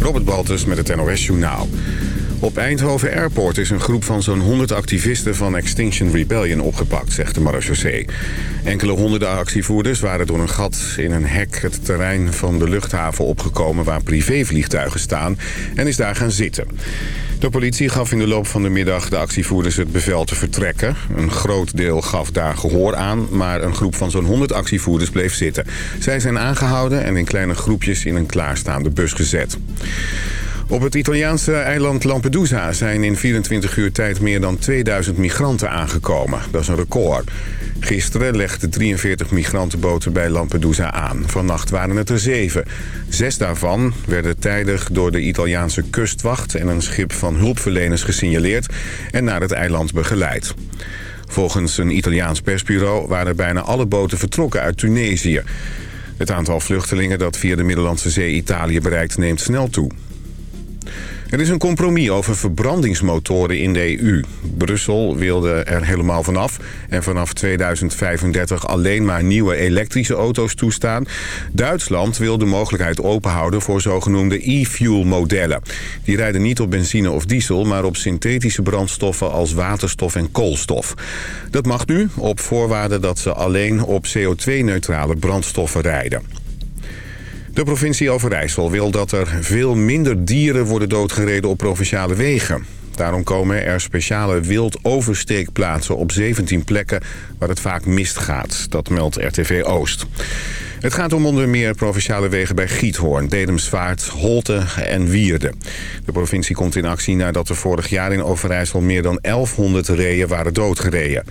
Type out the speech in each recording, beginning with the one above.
Robert Baltus met het NOS Journaal. Op Eindhoven Airport is een groep van zo'n 100 activisten van Extinction Rebellion opgepakt, zegt de marechaussee. Enkele honderden actievoerders waren door een gat in een hek het terrein van de luchthaven opgekomen waar privévliegtuigen staan en is daar gaan zitten. De politie gaf in de loop van de middag de actievoerders het bevel te vertrekken. Een groot deel gaf daar gehoor aan, maar een groep van zo'n 100 actievoerders bleef zitten. Zij zijn aangehouden en in kleine groepjes in een klaarstaande bus gezet. Op het Italiaanse eiland Lampedusa zijn in 24 uur tijd meer dan 2000 migranten aangekomen. Dat is een record. Gisteren legden 43 migrantenboten bij Lampedusa aan. Vannacht waren het er zeven. Zes daarvan werden tijdig door de Italiaanse kustwacht... en een schip van hulpverleners gesignaleerd en naar het eiland begeleid. Volgens een Italiaans persbureau waren bijna alle boten vertrokken uit Tunesië. Het aantal vluchtelingen dat via de Middellandse Zee Italië bereikt neemt snel toe. Er is een compromis over verbrandingsmotoren in de EU. Brussel wilde er helemaal vanaf en vanaf 2035 alleen maar nieuwe elektrische auto's toestaan. Duitsland wil de mogelijkheid openhouden voor zogenoemde e-fuel modellen. Die rijden niet op benzine of diesel, maar op synthetische brandstoffen als waterstof en koolstof. Dat mag nu op voorwaarde dat ze alleen op CO2-neutrale brandstoffen rijden. De provincie Overijssel wil dat er veel minder dieren worden doodgereden op provinciale wegen. Daarom komen er speciale wildoversteekplaatsen op 17 plekken waar het vaak misgaat. Dat meldt RTV Oost. Het gaat om onder meer provinciale wegen bij Giethoorn, Dedemsvaart, Holte en Wierde. De provincie komt in actie nadat er vorig jaar in Overijssel meer dan 1100 reeën waren doodgereden.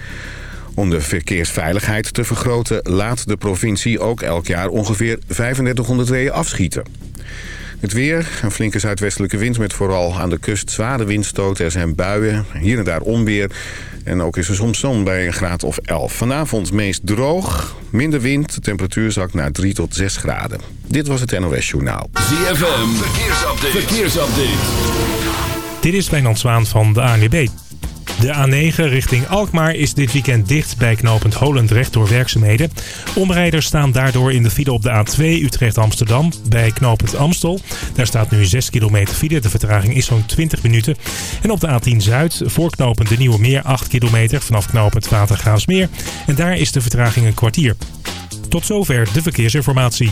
Om de verkeersveiligheid te vergroten laat de provincie ook elk jaar ongeveer 3500 reeën afschieten. Het weer, een flinke zuidwestelijke wind met vooral aan de kust zware windstoten. Er zijn buien, hier en daar onweer. En ook is er soms zon bij een graad of 11. Vanavond meest droog, minder wind. De temperatuur zakt naar 3 tot 6 graden. Dit was het NOS Journaal. ZFM, verkeersupdate. verkeersupdate. Dit is Wijnand Zwaan van de ANWB. De A9 richting Alkmaar is dit weekend dicht bij knooppunt Holendrecht door werkzaamheden. Omrijders staan daardoor in de file op de A2 Utrecht-Amsterdam bij knooppunt Amstel. Daar staat nu 6 kilometer file. De vertraging is zo'n 20 minuten. En op de A10 Zuid voor knooppunt de Nieuwe Meer 8 kilometer vanaf knooppunt Watergraafsmeer. En daar is de vertraging een kwartier. Tot zover de verkeersinformatie.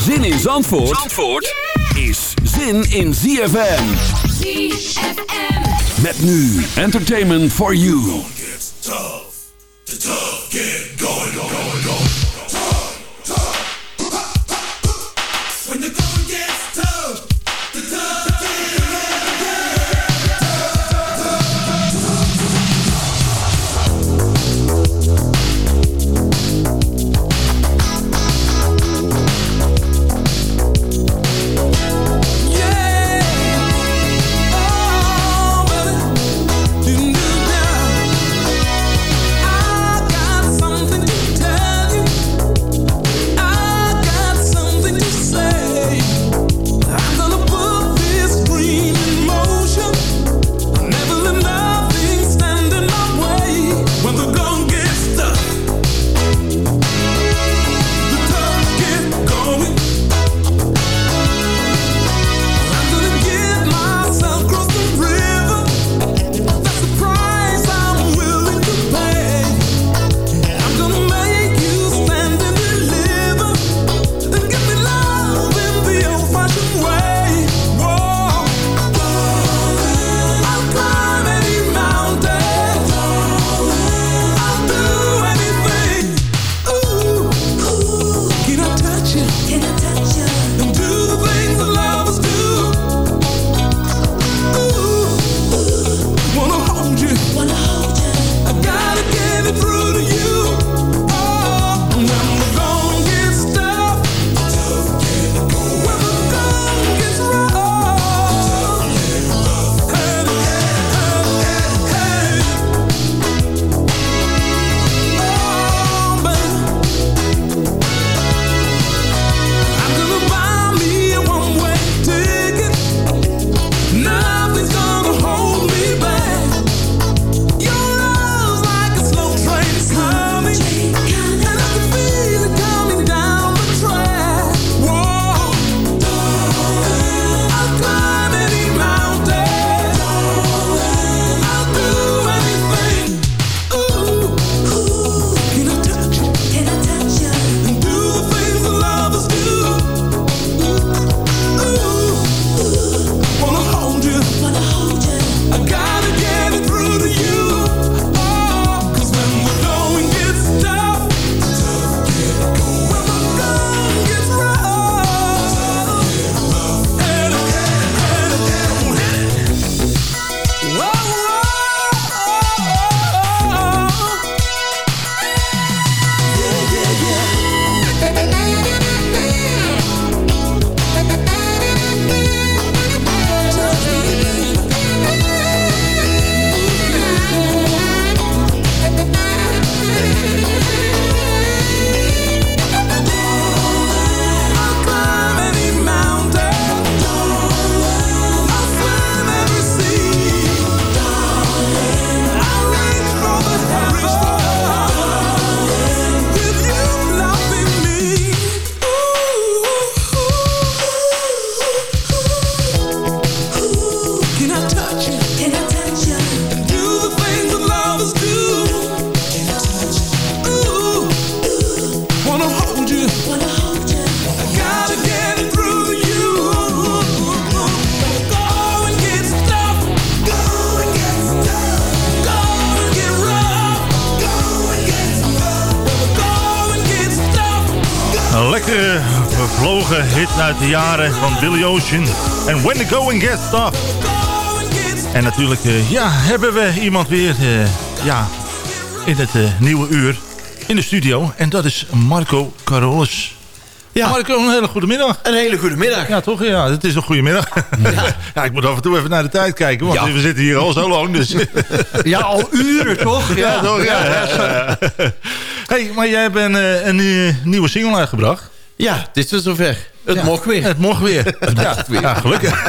Zin in Zandvoort, Zandvoort is zin in ZFM. ZFM. Met nu Entertainment for You. tough. The tough get going, going, going. Jaren van Billy Ocean. En When the Going Gets Tough. Go and get En natuurlijk eh, ja, hebben we iemand weer eh, ja, in het eh, nieuwe uur in de studio. En dat is Marco Carolus. Ja. Marco, een hele goede middag. Een hele goede middag. Ja, toch? Ja, het is een goede middag. Ja. ik moet af en toe even naar de tijd kijken, want Ja. we zitten hier al zo lang. Dus. Ja, al uren toch? ja, toch? Ja, hey, maar jij hebt een, een nieuwe single uitgebracht. Ja, het is zover. Het Ja. mocht weer. Het mocht weer. ja, ja, gelukkig.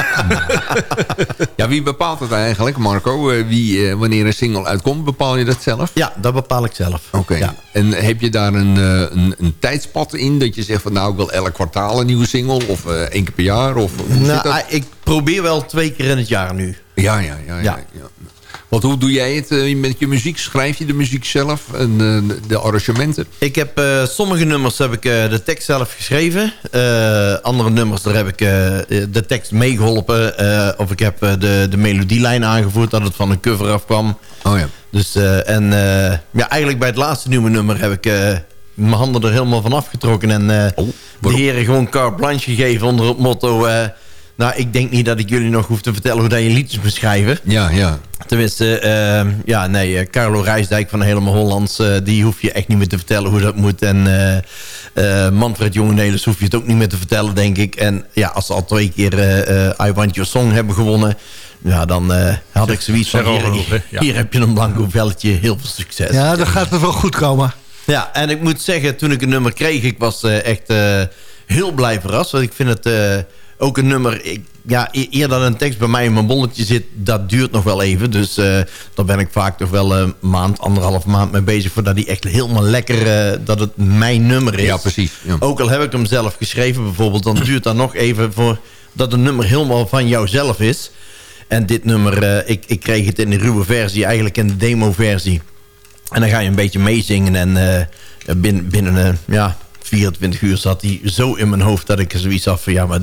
Ja, wie bepaalt het eigenlijk, Marco? Eh, Wie, eh, wanneer een single uitkomt, bepaal je dat zelf? Ja, dat bepaal ik zelf. Oké. Ja. En heb je daar een, eh, een, een tijdspad in? Dat je zegt van nou, ik wil elk kwartaal een nieuwe single? Of één keer per jaar? Of, Nou, ah, ik probeer wel twee keer in het jaar nu. Ja, ja, ja. ja, Ja. Want hoe doe jij het eh, met je muziek? Schrijf je de muziek zelf en eh, de arrangementen? Ik heb eh, sommige nummers heb ik de tekst zelf geschreven. Andere nummers daar heb ik de tekst meegeholpen. eh, of ik heb de, de melodielijn aangevoerd dat het van een cover afkwam. Oh ja. Dus, en ja, eigenlijk bij het laatste nieuwe nummer heb ik mijn handen er helemaal van afgetrokken. En eh, de heren gewoon carte blanche gegeven onder het motto... nou, ik denk niet dat ik jullie nog hoef te vertellen hoe dat je liedjes beschrijven. Ja, ja. Tenminste, eh, ja, nee, eh, Carlo Rijsdijk van Helemaal Hollands... eh, die hoef je echt niet meer te vertellen hoe dat moet. En eh, eh, Manfred Jongenelis hoef je het ook niet meer te vertellen, denk ik. En ja, als ze al twee keer eh, eh, I Want Your Song hebben gewonnen... Ja, dan eh, had ik zoiets van... Hier? Ja. hier heb je een blanco velletje, heel veel succes. Ja, dan gaat het wel goed komen. Ja, en ik moet zeggen, toen ik een nummer kreeg... ik was echt eh, heel blij verrast. Want ik vind het eh, ook een nummer... Ik, ja, e- eer een tekst bij mij in mijn bolletje zit... dat duurt nog wel even. Dus eh daar ben ik vaak toch wel een maand, anderhalf maand mee bezig... voordat hij echt helemaal lekker... eh, dat het mijn nummer is. Ja, precies. Ja. Ook al heb ik hem zelf geschreven bijvoorbeeld... dan duurt dat nog even voor dat een nummer helemaal van jouzelf is. En dit nummer, eh, ik, ik kreeg het in de ruwe versie... eigenlijk in de demo-versie... En dan ga je een beetje meezingen. En binnen, binnen ja, 24 uur zat hij zo in mijn hoofd... dat ik er zoiets had van... ja, maar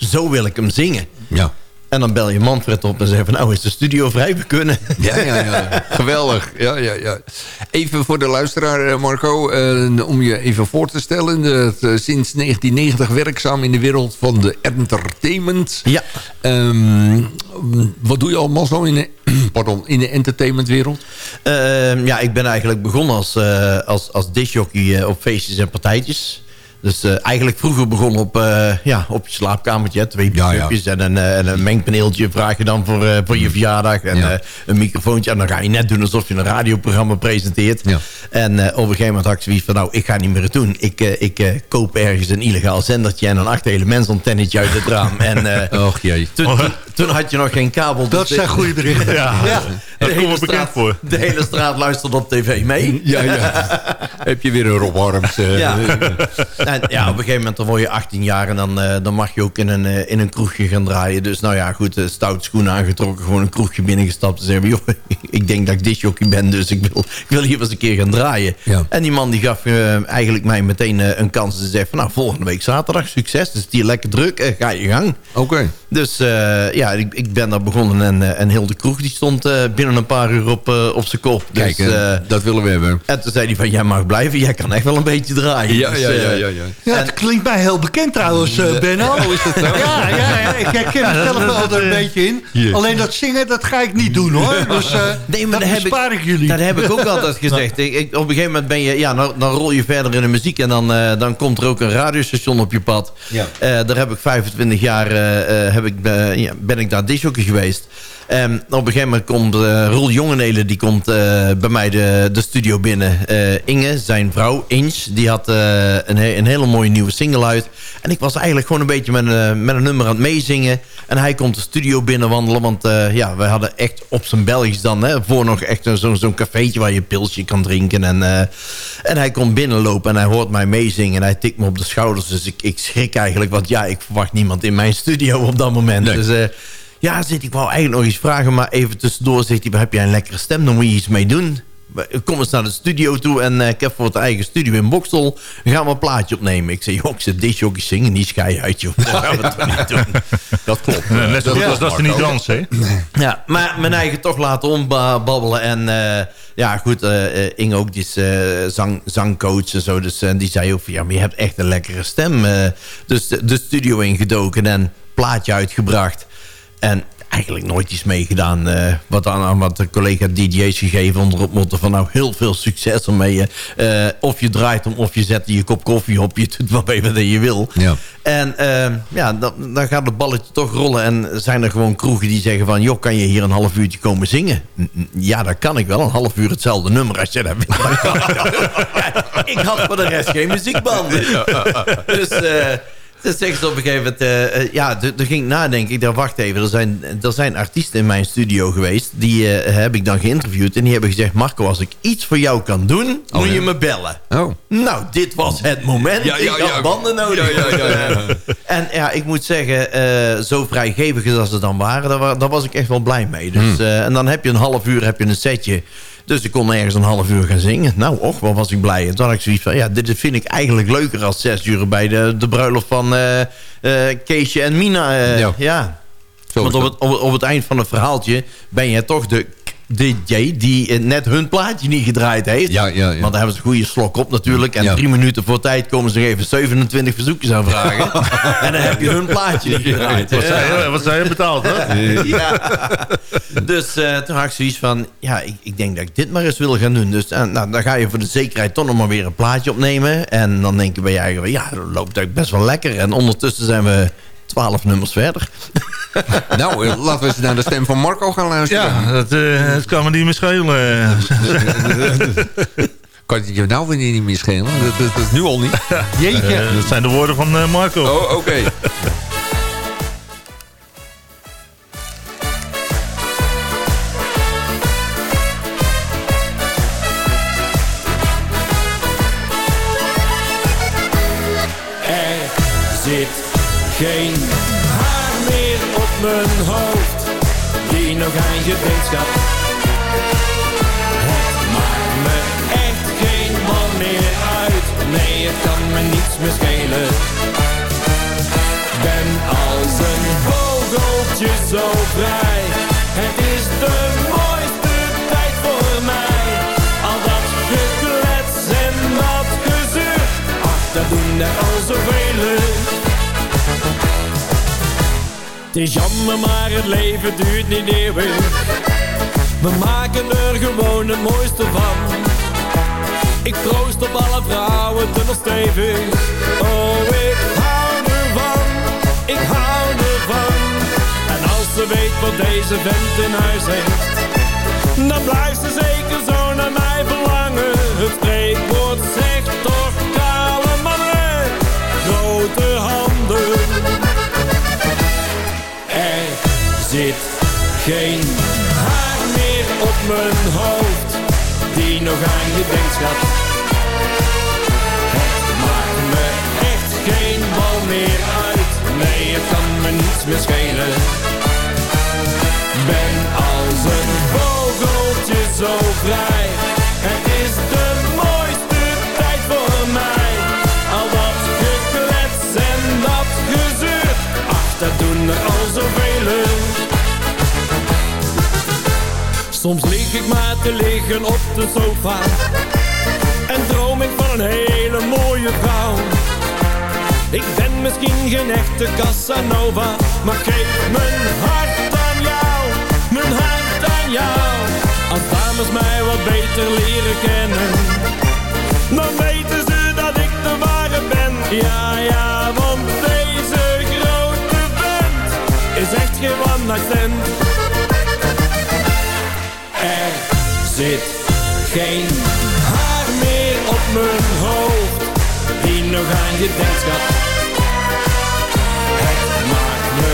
zo wil ik hem zingen. Ja. En dan bel je Manfred op en zeg van... nou, is de studio vrij? We kunnen. Ja, ja, ja. Geweldig. Ja, ja, ja. Even voor de luisteraar, eh, Marco, eh, om je even voor te stellen. eh, sinds 1990 werkzaam in de wereld van de entertainment. Ja. Ehm, wat doe je allemaal zo in de, pardon, in de entertainmentwereld? Ehm, ja, ik ben eigenlijk begonnen als, als, als discjockey eh, op feestjes en partijtjes. Dus eh, eigenlijk vroeger begonnen op, eh, ja, op je slaapkamertje. Twee Ja, en, een, eh, en een mengpaneeltje vraag je dan voor, voor je verjaardag. En Ja. een microfoontje. En dan ga je net doen alsof je een radioprogramma presenteert. Ja. En op een gegeven moment had ik zoiets van... nou, ik ga niet meer het doen. Ik, ik koop ergens een illegaal zendertje... en een acht elementsantennetje uit het raam. En Och jee. toen, toen, had je nog geen kabel. Dat dus zijn goede berichten. Ja, ja, dat de komt bekend straat, voor. de hele straat luistert op tv mee. Ja, ja. Heb je weer een Rob Harms? eh, Ja. En ja, op een gegeven moment dan word je 18 jaar en dan, eh, dan mag je ook in een, eh, in een kroegje gaan draaien. Dus nou ja, goed, stout schoenen aangetrokken, gewoon een kroegje binnengestapt en zeggen, joh, ik denk dat ik disjockey ben, dus ik wil, ik wil hier wel eens een keer gaan draaien. Ja. En die man die gaf eigenlijk mij meteen een kans. Ze zei van, nou, volgende week zaterdag, succes, dus die lekker druk, ga je gang. Oké. Dus eh, ja, ik, ik ben daar begonnen en, eh, en heel de kroeg die stond eh, binnen een paar uur op, eh, op zijn kop. Dus, Kijk, eh, eh, dat willen we hebben. en toen zei hij van, jij mag blijven, jij kan echt wel een beetje draaien. Ja, Dus, ja, ja, ja, ja. Ja, het klinkt mij heel bekend trouwens, Benno. Oh, is dat zo? Ja, ja, ja, ik herken mezelf wel er een beetje in. Alleen dat zingen, dat ga ik niet doen hoor. Dus eh Nee, maar dat bespaar ik jullie. Dat heb ik ook altijd gezegd. Ik, ik- op een gegeven moment ben je, ja, dan, dan rol je verder in de muziek en dan, eh, dan komt er ook een radiostation op je pad. Ja. Eh, daar heb ik 25 jaar heb ik, ja, ben ik daar disjockey geweest. En op een gegeven moment komt eh Roel Jongenelen, die komt eh, bij mij de, de studio binnen. Eh, Inge, zijn vrouw, Inch, die had een, he- een hele mooie nieuwe single uit. En ik was eigenlijk gewoon een beetje met, een met een nummer aan het meezingen. En hij komt de studio binnenwandelen, want ja, we hadden echt op zijn Belgisch dan, hè, voor nog echt een- zo'n zo'n cafeetje waar je een pilsje kan drinken. En, en hij komt binnenlopen en hij hoort mij meezingen en hij tikt me op de schouders. Dus ik, ik schrik eigenlijk, want ja, ik verwacht niemand in mijn studio op dat moment. Nee. Dus ja, zit ik wou eigenlijk nog iets vragen, maar even tussendoor zegt hij, heb jij een lekkere stem, dan moet je iets mee doen. we- kom eens naar de studio toe en eh, ik heb voor het eigen studio in Bokstel, gaan we een plaatje opnemen. Ik zei, joh, ik zit disjockey zingen, die schei uit, joh. Dat gaan we toch niet doen. Dat klopt. Net zo goed Ja, als dat ze niet dansen, hè? Ja, maar mijn eigen toch laten ombabbelen. En eh, ja, goed, Inge ook, die is eh, zang, zangcoach en zo. Dus eh, die zei ook van, ja, maar je hebt echt een lekkere stem. dus de, de studio ingedoken en plaatje uitgebracht. En eigenlijk nooit iets meegedaan. eh wat aan, aan wat de collega DJ's gegeven onder het motto van... nou, heel veel succes ermee. Eh, of je draait hem, of je zet je kop koffie op. Je doet wat mee wat je wil. Ja. En eh, ja, dan, dan gaat het balletje toch rollen. En zijn er gewoon kroegen die zeggen van... joh, kan je hier een half uurtje komen zingen? Ja, dat kan ik wel. Een half uur hetzelfde nummer als je dat wil. Ik, had voor de rest geen muziekbanden. Dus... dus zeggen ze op een gegeven moment... eh, eh, ja, toen ging ik nadenken. Ik dacht, wacht even. Er zijn, er zijn artiesten in mijn studio geweest. Die eh, heb ik dan geïnterviewd. En die hebben gezegd... Marco, als ik iets voor jou kan doen... moet ja. je me bellen. Oh. Nou, dit was het moment. Ja, ja, ik had ja. banden nodig. Ja, ja, ja, ja. En ja, ik moet zeggen, zo vrijgevig als ze dan waren, daar, wa- daar was ik echt wel blij mee. Dus, Hmm. en dan heb je een half uur heb je een setje. Dus ik kon ergens een half uur gaan zingen. Nou, och, wat was ik blij. En toen had ik zoiets van, ja, dit vind ik eigenlijk leuker als zes uur bij de, de bruiloft van eh eh, Keesje en Mina. eh, Ja. ja. Want het, op, het- op het eind van het verhaaltje ben je toch de DJ die eh, net hun plaatje niet gedraaid heeft. Ja, ja, ja. Want daar hebben ze een goede slok op natuurlijk. En drie minuten voor tijd komen ze nog even 27 verzoekjes aanvragen. en dan heb je hun plaatje niet gedraaid. Wat hè? zij, wat zij betaald, hè? ja. Dus eh, toen had ik zoiets van... Ja, ik, ik denk dat ik dit maar eens wil gaan doen. Dus eh, nou, dan ga je voor de zekerheid toch nog maar weer een plaatje opnemen. En dan denk je bij je eigen... Ja, dat loopt eigenlijk best wel lekker. En ondertussen zijn we twaalf nummers verder. Nou, eh, laten we eens naar de stem van Marco gaan luisteren. Ja, dat, eh, dat kan me niet meer schelen. Kan je nou weer niet meer schelen? Dat, dat, dat is nu al niet. Jeetje. Eh, dat zijn de woorden van eh, Marco. Oh, oké. Er zit geen mijn hoofd die nog aan je denkt, schat. Het maakt me echt geen bal meer uit. Nee, het kan me niets meer schelen. Ben als een vogeltje zo vrij. Het is de mooiste tijd voor mij. Al dat geklets en dat gezeur. Ach, dat doen er al zoveel. Het is jammer, maar het leven duurt niet eeuwig. We maken er gewoon het mooiste van. Ik proost op alle vrouwen dubbel stevig. Oh, ik hou ervan, ik hou ervan. En als ze weet wat deze vent in huis heeft, dan blijft ze zeker geen haar meer op mijn hoofd die nog aan je denkt, schat. Het maakt me echt geen bal meer uit. Nee, het kan me niets meer schelen. Ben als een vogeltje zo vrij. Soms lig ik maar te liggen op de sofa En droom ik van een hele mooie vrouw. Ik ben misschien geen echte Casanova Maar geef mijn hart aan jou Mijn hart aan jou. Als dames mij wat beter leren kennen Dan weten ze dat ik de ware ben. Ja, ja, want deze grote vent Is echt geen one night zit geen haar meer op mijn hoofd. Die nog aan je denkt, schat? Het maakt me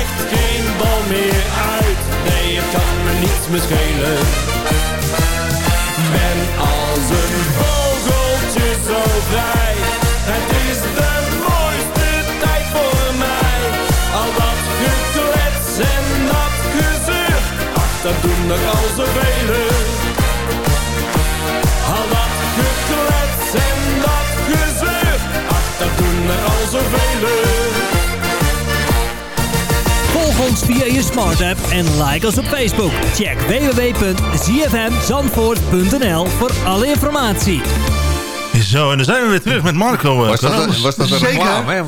echt geen bal meer uit. Nee, het kan me niets meer schelen. Ben als een vogeltje zo vrij. Het is de mooiste tijd voor mij. Al dat geklets en dat gezeur Ach, dat doen er al zoveel al dat geklets en dat gezeur, ach dat doen er al zoveel. Volg ons via je smart app en like ons op Facebook. Check www.zfmzandvoort.nl voor alle informatie. Zo, en dan zijn we weer terug met Marco. eh, Was dat, Carolus. was dat een Zeker. reclame? hè? Ja,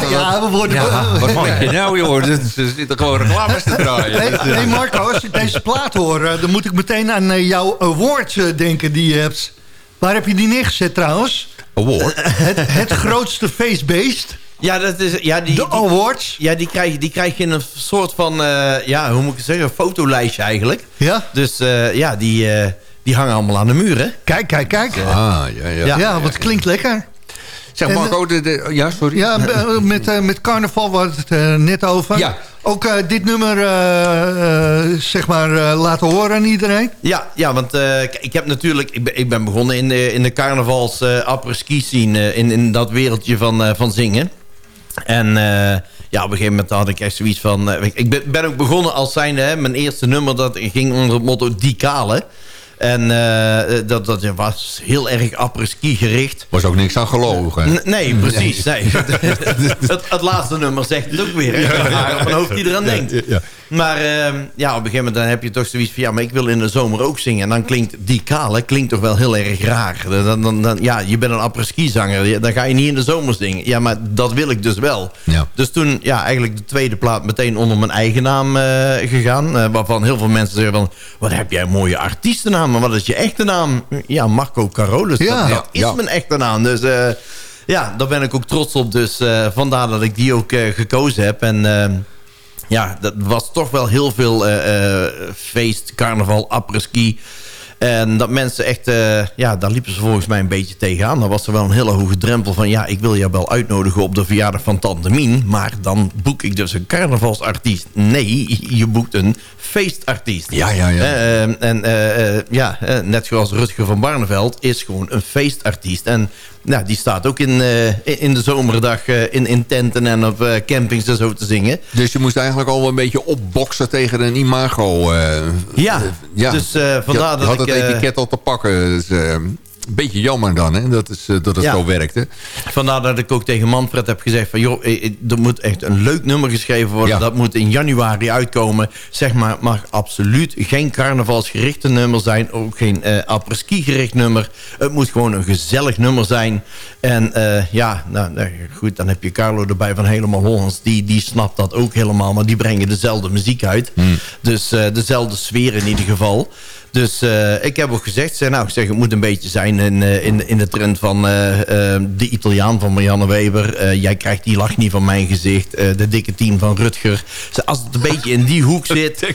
wat- ja, we worden... Wat maak je nou, joh? Er zitten gewoon reclames te draaien. Nee, nee, Marco, als ik deze plaat hoor, eh, dan moet ik meteen aan eh, jouw awards eh, denken die je hebt. Waar heb je die neergezet trouwens? Award. Het, het grootste feestbeest, Ja, dat is, ja, die, de die, awards. ja die, krijg, je- die krijg je in een soort van, eh, ja, hoe moet ik het zeggen, een fotolijstje eigenlijk. Ja, Dus eh, ja, die, eh, die hangen allemaal aan de muur, hè? kijk, kijk, kijk. Ah, ja, ja. Ja, want het klinkt lekker. Zeg Marco, de, de, ja, sorry. Ja, eh, met, eh, met carnaval was het eh, net over. Ja. Ook eh, dit nummer, eh, eh, zeg maar, eh, laten horen aan iedereen. Ja, ja want eh, ik heb natuurlijk... Ik ben, ik ben begonnen in de, in de carnavals eh après-ski scene... eh, in, in dat wereldje van, eh, van zingen. En eh, ja, op een gegeven moment had ik echt zoiets van... ik ben, ben ook begonnen als zijnde... Hè, mijn eerste nummer dat ging onder het motto Die Kale. En eh, dat, dat was heel erg après-ski gericht. Was ook niks aan gelogen. N- Nee, precies. Nee. het, het laatste nummer zegt het ook weer. haar op hoofd die eraan denkt. ja. Maar ehm, ja, op een gegeven moment dan heb je toch zoiets van... ja, maar ik wil in de zomer ook zingen. En dan klinkt die kale klinkt toch wel heel erg raar. Dan, dan, dan, ja, je bent een après-ski zanger. Dan ga je niet in de zomer zingen. Ja, maar dat wil ik dus wel. Ja. Dus toen, ja, eigenlijk de tweede plaat meteen onder mijn eigen naam eh, gegaan. waarvan heel veel mensen zeggen van... wat heb jij een mooie artiestennaam. Maar wat is je echte naam? Ja, Marco Carolus. Ja. Dat, dat is Ja. mijn echte naam. Dus... eh, ja, daar ben ik ook trots op. Dus eh, vandaar dat ik die ook eh, gekozen heb. En eh, ja, dat was toch wel heel veel feest, carnaval, après-ski. En dat mensen echt, eh, ja, daar liepen ze volgens mij een beetje tegenaan. Dan was er wel een hele hoge drempel van... ja, ik wil jou wel uitnodigen op de verjaardag van Tante Mien... maar dan boek ik dus een carnavalsartiest. Nee, je boekt een feestartiest. Ja, ja, ja. Eh, eh, en eh, ja, net zoals Rutger van Barneveld is gewoon een feestartiest. En nou, die staat ook in, eh, in- de zomerdag eh, in, in tenten en op eh, campings en zo te zingen. Dus je moest eigenlijk al een beetje opboksen tegen een imago. Ja, ja. dus Je vandaar had, je dat had ik... het eh, etiket al te pakken. Dus, een beetje jammer dan, hè, dat, is, eh, dat het Ja. zo werkte. Vandaar dat ik ook tegen Manfred heb gezegd van... joh, eh, eh, er moet echt een leuk nummer geschreven worden. Ja. Dat moet in januari uitkomen. Zeg maar, het mag absoluut geen carnavalsgerichte nummer zijn. Ook geen eh après-ski gericht nummer. Het moet gewoon een gezellig nummer zijn. En eh, ja, nou, nou, goed, dan heb je Carlo erbij van Helemaal Hollands. Die, die snapt dat ook helemaal. Maar die brengen dezelfde muziek uit. Dus eh, dezelfde sfeer in ieder geval. Dus eh, ik heb ook gezegd, zeg, nou, ik zeg, het moet een beetje zijn in, eh, in, in de trend van eh, de Italiaan van Marianne Weber. Jij krijgt die lach niet van mijn gezicht. De dikke tien van Rutger. Dus als het een beetje in die hoek zit,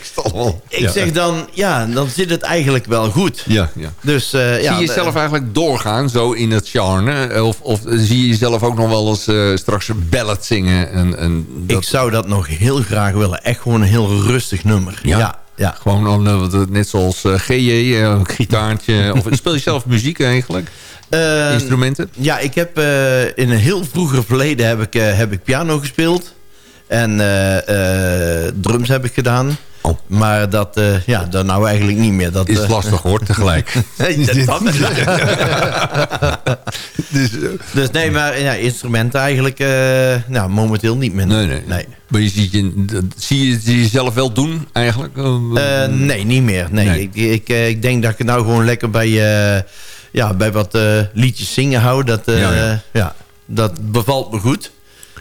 ik ja. zeg dan, ja, dan zit het eigenlijk wel goed. Ja, ja. Dus, ja, zie je jezelf eigenlijk doorgaan zo in het genre? Of, of zie je jezelf ook nog wel eens straks een ballad zingen? En, en dat, Ik zou dat nog heel graag willen. Echt gewoon een heel rustig nummer. Ja? ja. Ja. Gewoon dan, eh, net zoals eh, GJ, eh, een gitaartje. of speel je zelf muziek eigenlijk? Instrumenten? Ja, ik heb in een heel vroeger verleden heb ik, heb ik piano gespeeld. En drums heb ik gedaan. Oh. Maar dat, eh, ja, dat nou eigenlijk niet meer. Dat Is eh, lastig hoor, tegelijk. Nee, dat- dat- dus, eh, dus nee, maar ja, instrumenten eigenlijk eh, nou, momenteel niet meer. nee, nee, nee. Maar je ziet je, zie je jezelf wel doen eigenlijk? Eh, nee, niet meer. Nee, Nee. Ik, ik, ik denk dat ik het nou gewoon lekker bij, eh, ja, bij wat eh, liedjes zingen hou. Dat, eh, Ja, ja, ja. dat bevalt me goed.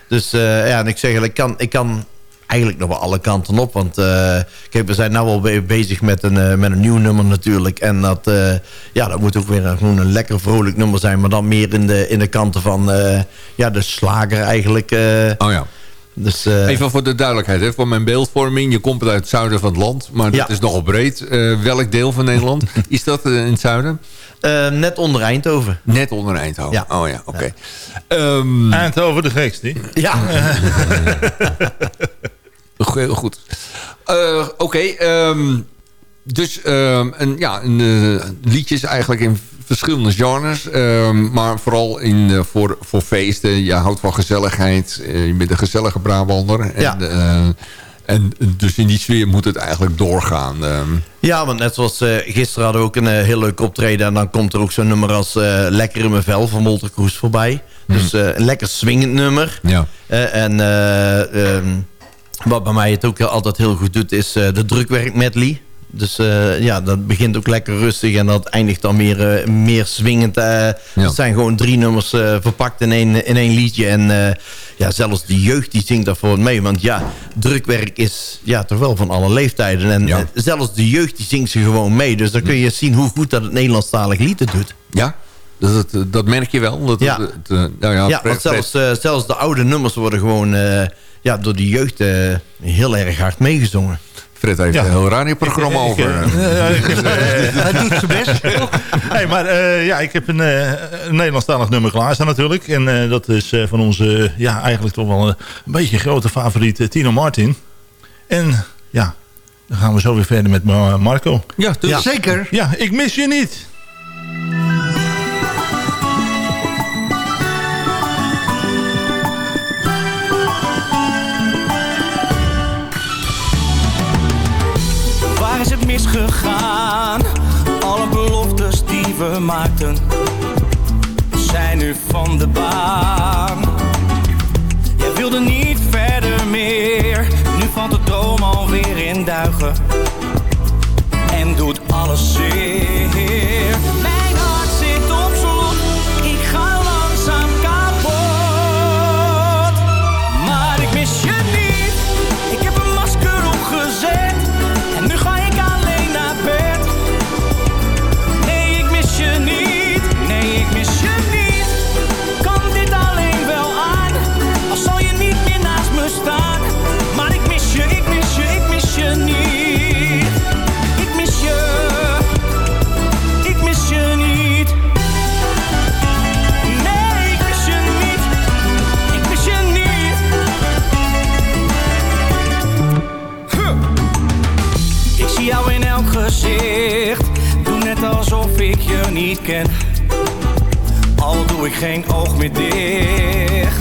Dus eh, ja, en ik zeg, ik kan, ik kan eigenlijk nog wel alle kanten op. Want eh, kijk, we zijn nu al be- bezig met een, eh, met een nieuw nummer natuurlijk. En dat, eh, ja, dat moet ook weer een, gewoon een lekker vrolijk nummer zijn. Maar dan meer in de, in de kanten van eh, ja, de slager eigenlijk. eh. Oh ja. dus, eh, Even voor de duidelijkheid, hè, voor mijn beeldvorming. Je komt uit het zuiden van het land, maar dat Ja. is nogal breed. Eh, welk deel van Nederland? is dat in het zuiden? eh, net onder Eindhoven. Net onder Eindhoven. Ja. Oh ja, oké. Ehm, Eindhoven de gekste. Ja, Go- Heel goed. Eh, Oké, ehm, dus ehm, een, ja, een, eh, liedjes eigenlijk in verschillende genres. ehm, maar vooral in, eh, voor, voor feesten. Je houdt van gezelligheid. je bent een gezellige Brabander. En, Ja. En dus in die sfeer moet het eigenlijk doorgaan. Ja, want net zoals eh, gisteren hadden we ook een heel leuk optreden. En dan komt er ook zo'n nummer als eh, Lekker in mijn vel van Molter Kroes voorbij. Dus eh, een lekker swingend nummer. ja. En wat bij mij het ook altijd heel goed doet, is eh, de drukwerk medley. Dus eh, ja, dat begint ook lekker rustig en dat eindigt dan meer, eh, meer swingend. eh Het zijn gewoon drie nummers verpakt in één, in één liedje. En ja, zelfs de jeugd die zingt daarvoor mee. Want ja, drukwerk is ja, toch wel van alle leeftijden. En Ja. zelfs de jeugd die zingt ze gewoon mee. Dus dan kun je zien hoe goed dat het Nederlandstalig lied het doet. Ja, dat, dat, dat merk je wel. Dat, Ja. het, eh, nou ja, Ja, want zelfs, eh, zelfs de oude nummers worden gewoon eh, ja, door de jeugd eh, heel erg hard meegezongen. Fred heeft Ja. een heel radioprogramma over. eh, eh, eh, Hij doet zijn best. Nee, maar eh, ja, ik heb een, eh, een Nederlandstalig nummer klaarstaan natuurlijk. En eh, dat is eh, van onze, eh, ja, eigenlijk toch wel een beetje grote favoriet eh, Tino Martin. En ja, dan gaan we zo weer verder met Ma- Marco. ja, dus, Zeker. Ja, ik mis je niet. Alle beloftes die we maakten zijn nu van de baan. Jij wilde niet verder meer, nu valt de droom alweer in duigen en doet alles zeer. Ken. Al doe ik geen oog meer dicht.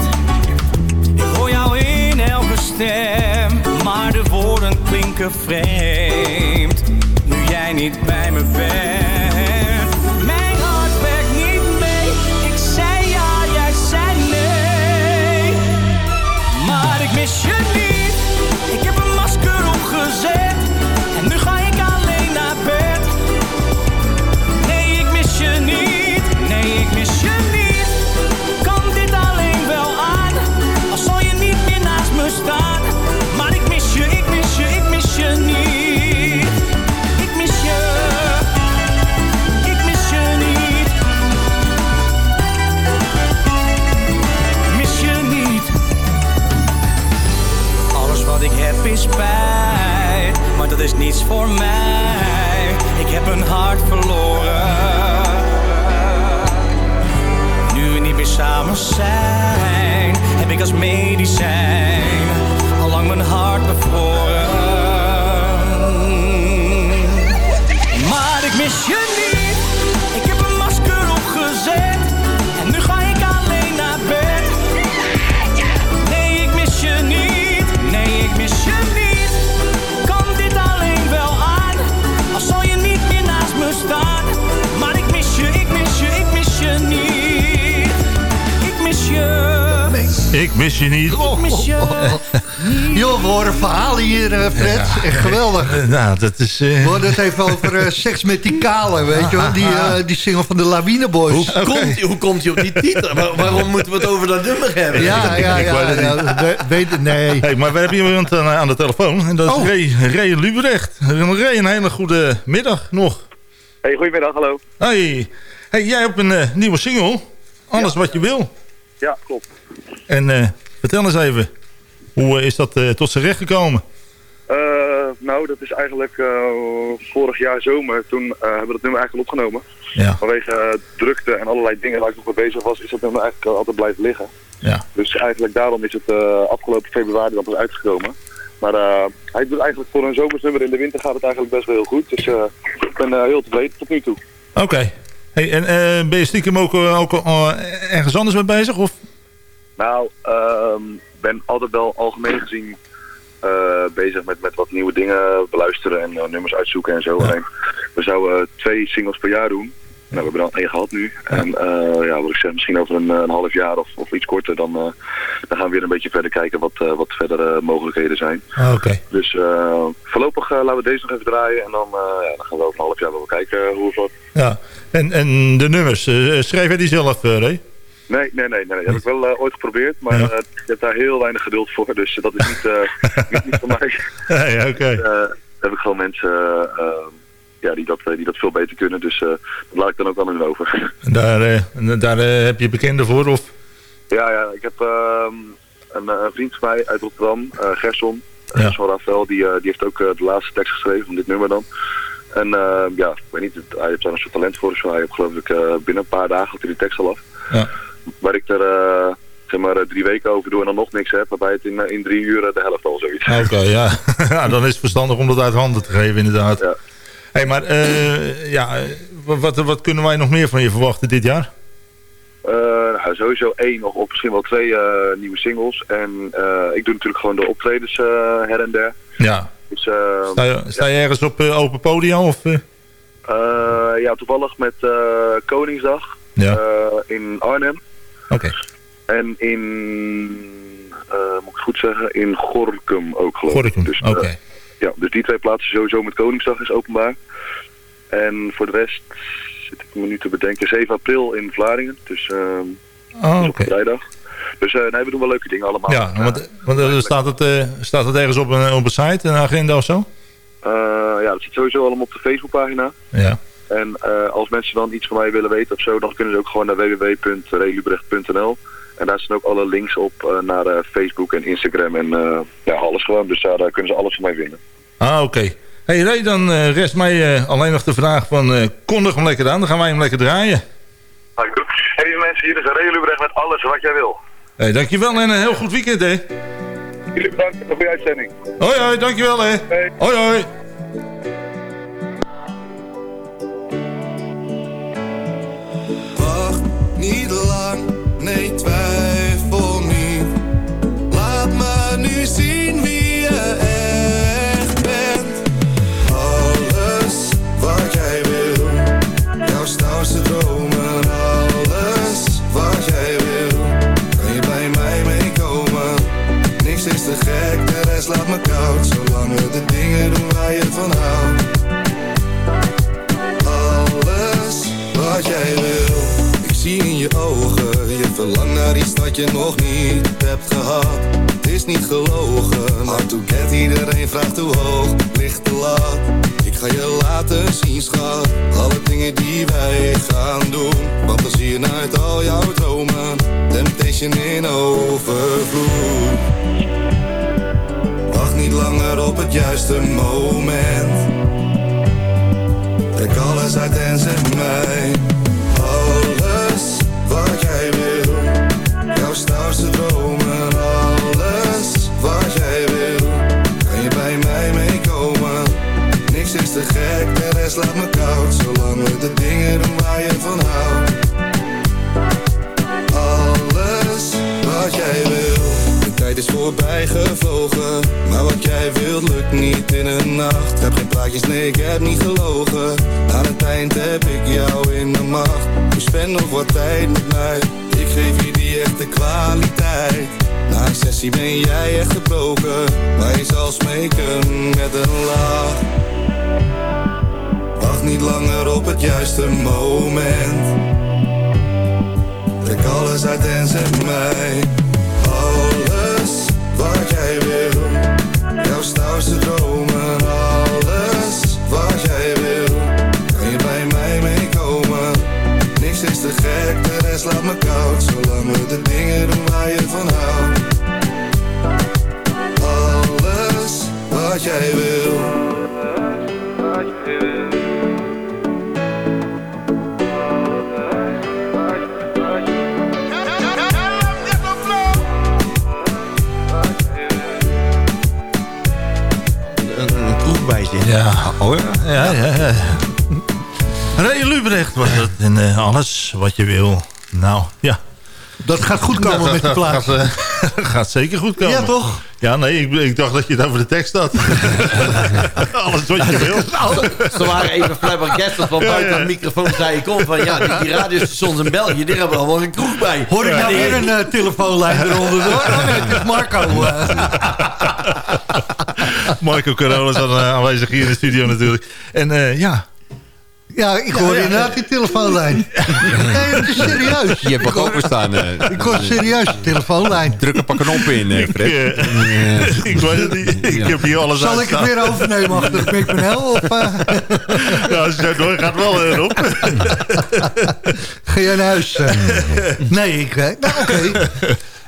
Ik hoor jou in elke stem, maar de woorden klinken vreemd. Nu jij niet bij me bent. Mijn hart werkt niet mee. Ik zei ja, jij zei nee. Maar ik mis je niet. Ik heb een masker opgezet. Voor mij. Ik heb een hart verloren. Nu we niet meer samen zijn, heb ik als medicijn mis je niet. Ik mis je. Joh, we horen verhalen hier, eh, Fred. Echt geweldig. Eh, nou, dat is... eh, We hadden het even over seks met die kale, weet je wel? Die, eh, die single van de Lawine Boys. Hoe, komt, hij- hoe komt hij op die titel? Waar- waarom moeten we het over dat nummer hebben? Ja, ja, ja. weet het ja, we- weet, nee. Hey, maar we hebben iemand aan, aan de telefoon. En dat is Oh. Ray, Ray Lubrecht. Ray, een hele goede middag nog. Hey, goedemiddag, hallo. Hey, hey jij hebt een nieuwe single. Alles wat je wil. Ja, klopt. En eh, vertel eens even. Hoe eh, is dat eh, tot zijn recht gekomen? Nou, dat is eigenlijk vorig jaar zomer. Toen hebben we dat nummer eigenlijk al opgenomen. Ja. Vanwege drukte en allerlei dingen waar ik nog mee bezig was, is dat nummer eigenlijk altijd blijven liggen. Ja. Dus eigenlijk daarom is het afgelopen februari dan pas uitgekomen. Maar hij doet eigenlijk voor een zomersnummer in de winter gaat het eigenlijk best wel heel goed. Dus ik ben heel tevreden tot nu toe. Oké. Hey, en ben je stiekem ook, ook ergens anders mee bezig? Of? Nou, ehm, ben altijd wel algemeen gezien eh, bezig met, met wat nieuwe dingen beluisteren en eh, nummers uitzoeken en zo. Alleen, we zouden twee singles per jaar doen. Nou, we hebben er al één gehad nu. En eh, ja, wat ik zeg, misschien over een, een half jaar of, of iets korter, dan, eh, dan gaan we weer een beetje verder kijken wat, eh, wat verdere mogelijkheden zijn. Ah, Oké. Dus eh, voorlopig eh, laten we deze nog even draaien en dan, eh, ja, dan gaan we over een half jaar wel kijken hoe het wordt. Ja. En, en de nummers, eh, schreef jij die zelf, eh, Ray? Nee, nee, nee, nee. Dat heb ik wel eh, ooit geprobeerd, maar Ja. eh, ik heb daar heel weinig geduld voor, dus dat is niet, eh, niet, niet voor mij. Nee, oké. Eh, heb ik gewoon mensen ja, die, dat, die dat veel beter kunnen, dus dat laat ik dan ook aan hun over. Daar, daar heb je bekenden voor? Of? ja, ja, ik heb ehm, een, een vriend van mij uit Rotterdam, Gerson, Ja. Gerson Rafael, die, die heeft ook de laatste tekst geschreven van dit nummer dan. En eh, ja, ik weet niet, hij heeft daar een soort talent voor, dus hij heeft geloof ik binnen een paar dagen had hij de tekst al af. Ja. Waar ik er eh, zeg maar eh, drie weken over doe en dan nog niks heb, waarbij het in, eh, in drie uur de helft al zoiets. Oké, ja. ja. Dan is het verstandig om dat uit handen te geven, inderdaad. Ja. Hey, maar ja, wat, wat, kunnen wij nog meer van je verwachten dit jaar? Nou, sowieso één of, of misschien wel twee nieuwe singles. En ik doe natuurlijk gewoon de optredens her en der. Ja. Dus Sta je, sta je ergens op open podium? Of, ja, toevallig met Koningsdag Ja. in Arnhem. Oké. En in, eh, moet ik het goed zeggen, in Gorkum ook geloof ik. Dus, eh, oké. ja, dus die twee plaatsen sowieso met Koningsdag is openbaar. En voor de rest zit ik me nu te bedenken, 7 april in Vlaardingen. Dus, Oh, dus op vrijdag. Dus eh, nee, we doen wel leuke dingen allemaal. Ja, want, want staat, het, staat het ergens op een, op een site, een agenda of zo? Ja, dat zit sowieso allemaal op de Facebookpagina. Ja. En eh, als mensen dan iets van mij willen weten of zo, dan kunnen ze ook gewoon naar www.relubrecht.nl. En daar staan ook alle links op eh, naar eh, Facebook en Instagram en ja, alles gewoon. Dus daar kunnen ze alles van mij vinden. Ah, oké. Hey Ray, dan rest mij alleen nog de vraag van... kondig hem lekker aan, dan gaan wij hem lekker draaien. Hey mensen, hier is Relubrecht met alles wat jij wil. Hey, dankjewel en een heel goed weekend, hè. Jullie bedankt voor de uitzending. Hoi, hoi, dankjewel, hè. Hoi, hoi. Niet lang, nee twijfel niet. Laat me nu zien wie je echt bent. Alles wat jij wil, jouw stoutste dromen. Alles wat jij wil, kan je bij mij meekomen. Niks is te gek, de rest laat me koud. Zolang we de dingen doen waar je van houdt. Alles wat jij wil. Zie in je ogen, je verlangt naar iets dat je nog niet hebt gehad. Het is niet gelogen, maar to get iedereen vraagt hoe hoog ligt de lat. Ik ga je laten zien, schat, alle dingen die wij gaan doen. Want we zien uit al jouw dromen, temptation in overvloed. Wacht niet langer op het juiste moment. Trek alles uit en zeg mij gek, de rest laat me koud. Zolang we de dingen doen waar je van houdt. Alles wat jij wil. De tijd is voorbij gevlogen. Maar wat jij wilt lukt niet in een nacht. Heb geen praatjes, nee ik heb niet gelogen. Aan het eind heb ik jou in de macht. Dus spend nog wat tijd met mij. Ik geef je die echte kwaliteit. Na een sessie ben jij echt gebroken. Maar je zal smeken met een lach Niet langer op het juiste moment. Trek alles uit en zeg mij. Alles wat jij wil. Jouw stoutste dromen. Alles wat jij wil. Kan je bij mij meekomen? Niks is te gek, de rest laat me koud. Zolang we de dingen doen waar je van houdt. Alles wat jij wil Ja, hoor. Ja, ja, ja. Ray Lubrecht was het. En eh, alles wat je wil. Nou, ja. Dat gaat goed komen met de plaat. Gaat, eh, gaat zeker goed komen. Ja, toch? Ja, nee, ik, ik dacht dat je het over de tekst had. Alles wat je wil. Ze waren even flabbergasted, want Ja, buiten ja. de microfoon zei ik om van... ja, die, die radiostations in België, die hebben allemaal een kroeg bij. Hoor ik nou weer een eh, telefoonlijn eronder? Oh nee, het is Marco. Marco Carola is dan aanwezig hier in de studio natuurlijk. En eh, ja, Ja, ik hoor inderdaad die telefoonlijn. Nee, het is serieus. Je hebt wat openstaan. eh. Ik hoor serieus die telefoonlijn. Druk een paar knoppen in, eh, Fred. ik, ik weet het niet. Ik Ja. heb hier alles Zal ik het weer overnemen achter de Pinkmanel? Of eh, Ja, als je zo doorgaat wel Rob. ga je naar huis? Nee, ik... nou, oké.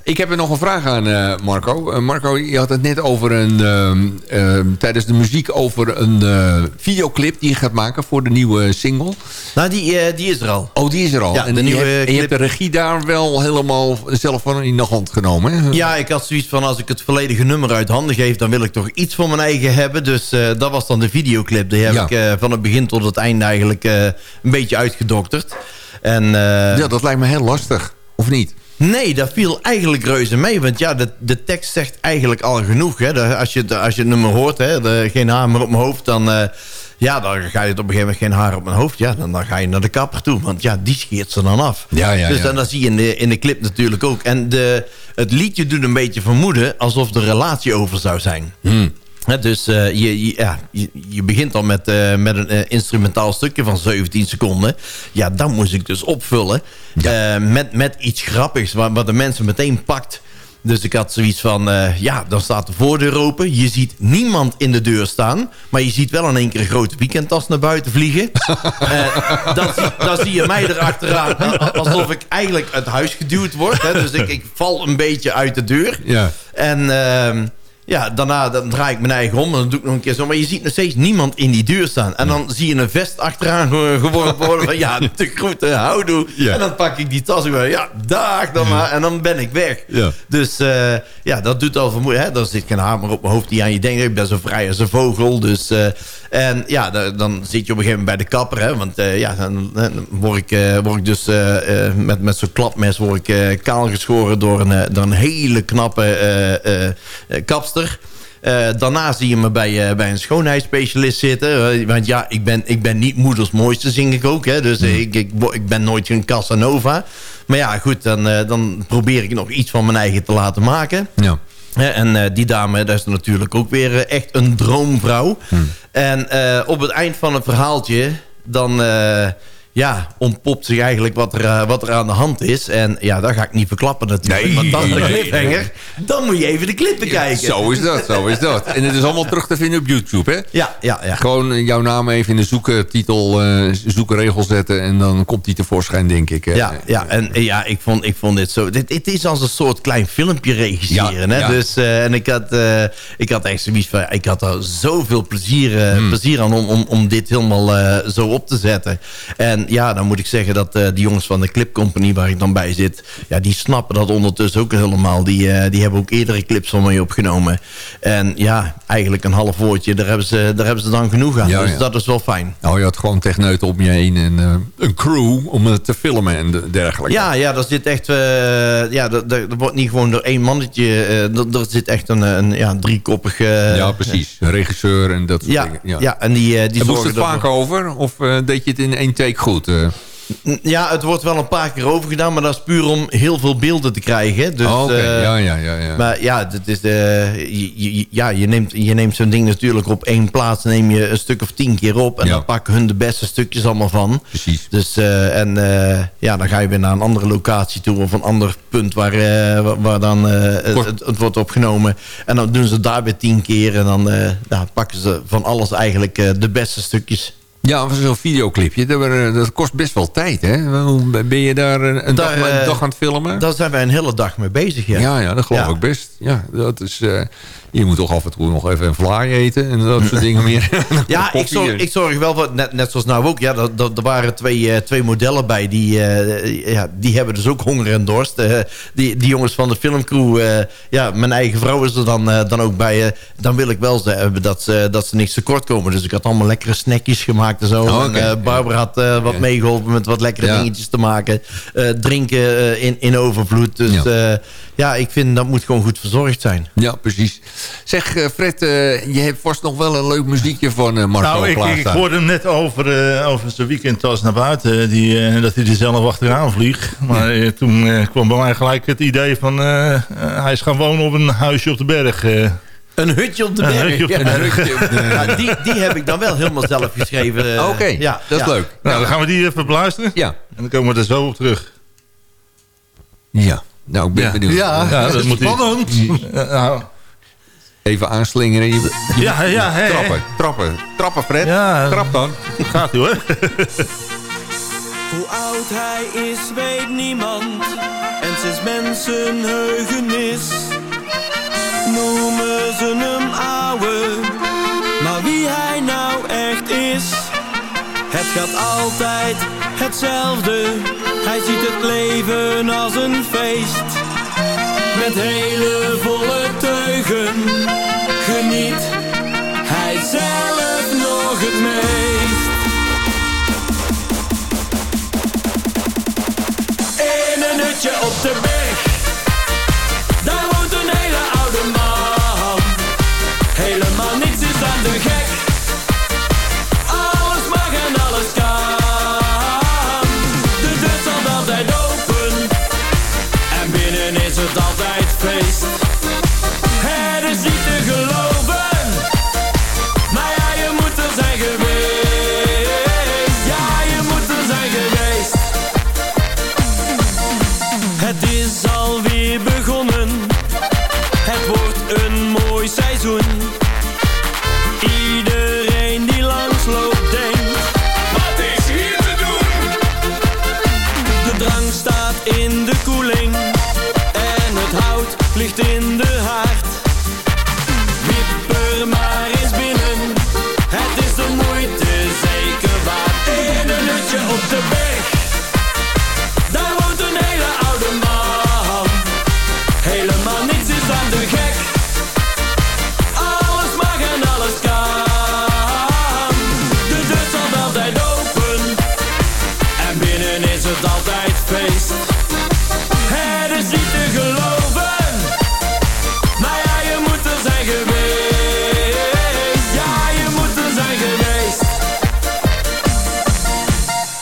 Ik heb er nog een vraag aan, eh, Marco. Eh, Marco, je had het net over een... ehm, ehm, tijdens de muziek over een eh, videoclip die je gaat maken voor de nieuwe single. Nou, die, die is er al. Oh, die is er al. Ja, en, de je nieuwe hebt, en je hebt de regie daar wel helemaal zelf van in de hand genomen, hè? Ja, ik had zoiets van als ik het volledige nummer uit handen geef... dan wil ik toch iets voor mijn eigen hebben. Dus dat was dan de videoclip. Die heb Ja. ik van het begin tot het einde eigenlijk een beetje uitgedokterd. En, Ja, dat lijkt me heel lastig. Of niet? Nee, dat viel eigenlijk reuze mee. Want ja, de, de tekst zegt eigenlijk al genoeg. Hè. De- als, je, de- als je het nummer hoort, hè, de, geen haar meer op mijn hoofd... dan, eh, ja, dan ga je het op een gegeven moment geen haar op mijn hoofd. Ja, dan, dan ga je naar de kapper toe. Want ja, die scheert ze dan af. Ja, ja, dus ja. dan, dat zie je in de, in de clip natuurlijk ook. En de, het liedje doet een beetje vermoeden... alsof de relatie over zou zijn. Hmm. Dus eh, je, je, ja, je, je begint dan met, eh, met een eh, instrumentaal stukje van 17 seconden. Ja, dat moest ik dus opvullen. met, met iets grappigs, wat, wat de mensen meteen pakt. Dus ik had zoiets van, ja, dan staat de voordeur open. Je ziet niemand in de deur staan. Maar je ziet wel in één keer een grote weekendtas naar buiten vliegen. Dan, zie, dan zie je mij erachteraan. Alsof ik eigenlijk uit huis geduwd word. Hè. Dus ik, ik val een beetje uit de deur. Ja. En ehm, ja, daarna dan draai ik mijn eigen om en dan doe ik nog een keer zo. Maar je ziet nog steeds niemand in die deur staan. En dan zie je een vest achteraan ge- geworpen worden van... ja, de groeten, houdoe. Ja. En dan pak ik die tas weer. Ja, dag dan maar. En dan ben ik weg. Ja. Dus eh, ja, dat doet al vermoeien. Hè? Dan zit geen hamer op mijn hoofd die aan je denkt. Ik ben zo vrij als een vogel. Dus, eh, en ja, da- dan zit je op een gegeven moment bij de kapper. Hè? Want eh, ja, dan, dan word, ik, eh, word ik dus eh, met, met zo'n klapmes word ik, kaal geschoren door een, door een hele knappe kapster. Daarna zie je me bij, bij een schoonheidsspecialist zitten. Want ja, ik ben, ik ben niet moeders mooiste, zing ik ook. Hè? Dus eh, ik, ik, ik ben nooit een Casanova. Maar ja, goed, dan, dan probeer ik nog iets van mijn eigen te laten maken. Ja. En eh, die dame, dat is natuurlijk ook weer eh, echt een droomvrouw. En eh, op het eind van het verhaaltje... dan ja, ontpopt zich eigenlijk wat er, eh, wat er aan de hand is. En ja, dat ga ik niet verklappen natuurlijk. Nee, want dat is de nee. cliffhanger. Dan moet je even de clip bekijken. Zo is dat, zo is dat. En het is allemaal terug te vinden op YouTube, hè? Ja, ja, ja. Gewoon eh, jouw naam even in de zoektitel, eh zoekregel zetten... en dan komt die tevoorschijn, denk ik. hè? Ja, ja, en ja, ik vond, ik vond dit zo... Dit, dit is als een soort klein filmpje regisseren. Ja, hè? ja. Dus, en ik had, ik had echt zoiets van... Ik had er zoveel plezier, Hmm. plezier aan om, om, om dit helemaal zo op te zetten. En ja, dan moet ik zeggen dat eh, die jongens van de Clip Company... waar ik dan bij zit... Ja, die snappen dat ondertussen ook helemaal. Die, eh, die hebben ook eerdere clips van mij opgenomen. En ja, eigenlijk een half woordje... daar hebben ze, daar hebben ze dan genoeg aan. Ja, dus ja. dat is wel fijn. Nou, je had gewoon techneuten om je heen en eh, een crew om het te filmen en de- dergelijke. Ja, ja, er zit echt. ja, er er wordt niet gewoon door één mannetje. eh, er, zit echt een, een ja, driekoppig. eh, ja, precies. Een regisseur en dat soort Ja, dingen. ja. en die, die en zorgen het vaak over? Of deed je het in één take goed? Eh? Ja, het wordt wel een paar keer overgedaan, maar dat is puur om heel veel beelden te krijgen. Dus, Oh, oké. eh, ja, ja, ja. ja. Maar ja, dit is, eh, je, je- ja je neemt, je neemt zo'n ding natuurlijk op één plaats. neem je een stuk of tien keer op. En Ja. dan pakken hun de beste stukjes allemaal van. Precies. Dus, en ja, dan ga je weer naar een andere locatie toe. Of een ander punt waar, waar, dan het, het, wordt opgenomen. En dan doen ze daar weer tien keer. En dan ja, pakken ze van alles eigenlijk de beste stukjes. Ja, zo'n videoclipje, dat, dat kost best wel tijd, hè? Ben je daar een, een, Daar, dag, een eh, dag aan het filmen? Daar zijn wij een hele dag mee bezig, ja. ja, ja, dat geloof Ja. ik best. Ja, dat is, eh, je moet toch af en toe nog even een fly eten en dat soort dingen meer. Ja, ik zorg, ik zorg wel voor, net, net zoals nou ook. Ja, dat, dat, er waren twee, eh, twee modellen bij. Die, eh, ja, die hebben dus ook honger en dorst. Eh, die, die jongens van de filmcrew. ja, mijn eigen vrouw is er dan, dan ook bij. dan wil ik wel ze hebben dat ze, dat ze niks tekort komen. Dus ik had allemaal lekkere snackjes gemaakt. en zo. Oh, en, Barbara had wat Ja. meegeholpen met wat lekkere Ja. dingetjes te maken. Drinken in, in overvloed. Dus Ja. Ja. ik vind dat moet gewoon goed verzorgd zijn. Ja, precies. Zeg, eh, Fred, eh, je hebt vast nog wel een leuk muziekje van eh, Marco Nou, ik, ik hoorde hem net over, eh, over zijn weekendtas naar buiten. Die, dat hij er zelf achteraan vliegt. Maar toen eh, kwam bij mij gelijk het idee van... hij is gaan wonen op een huisje op de berg. eh. Een hutje op de Een berg. hutje op de Ja. berg. Een hutje op de- Ja, die, die heb ik dan wel helemaal zelf geschreven. Oké, ja, dat is ja. leuk. Nou, dan gaan we die even beluisteren. Ja. En dan komen we er zo op terug. Ja. Nou, ik ben Ja. benieuwd. Ja, Ja, dat moet hij- spannend. Nou, Even aanslingeren. Je, je Ja, moet- ja, hè, Trappen, trappen. Trappen, Fred. Ja. Trap dan. gaat hij hoor. Hoe oud hij is, weet niemand. En sinds mensen heugenis noemen ze hem ouwe. Maar wie hij nou echt is, het gaat altijd hetzelfde. Hij ziet het leven als een feest. Met hele volle teugen geniet hij zelf nog het meest. In een hutje op de berg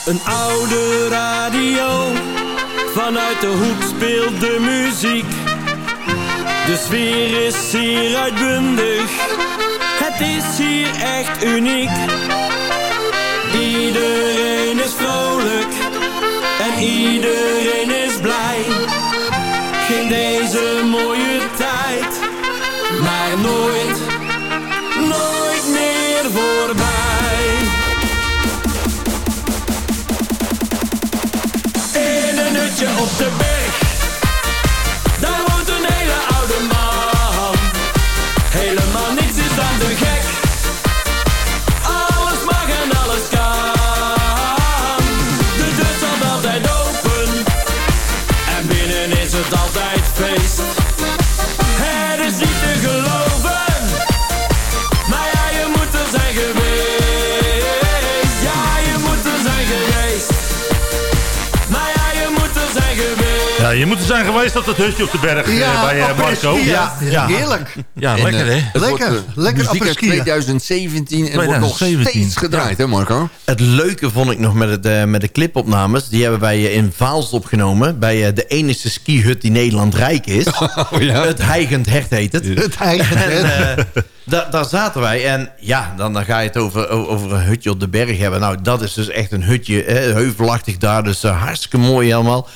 Een oude radio, vanuit de hoek speelt de muziek. De sfeer is hier uitbundig, het is hier echt uniek. Iedereen is vrolijk en iedereen is blij. Geen deze mooie tijd, maar nooit, zijn geweest op dat hutje op de berg eh, Ja, bij eh, Marco. apres-ski, ja. Heerlijk. Ja, En, lekker eh, hè? het Lekker, wordt, lekker muziek uit apres-skiën. 2017 en wordt nog 2017. steeds gedraaid, hè Marco? Het leuke vond ik nog met, het, eh, met de clipopnames. Die hebben wij in Vaals opgenomen. Bij de enige skihut die Nederland rijk is. ja? Het Heigend Hecht heet het. Het eigen En, eh, da- daar zaten wij. En ja, dan, dan ga je het over, over een hutje op de berg hebben. Nou, dat is dus echt een hutje. Hè, heuvelachtig daar. Dus hartstikke mooi allemaal.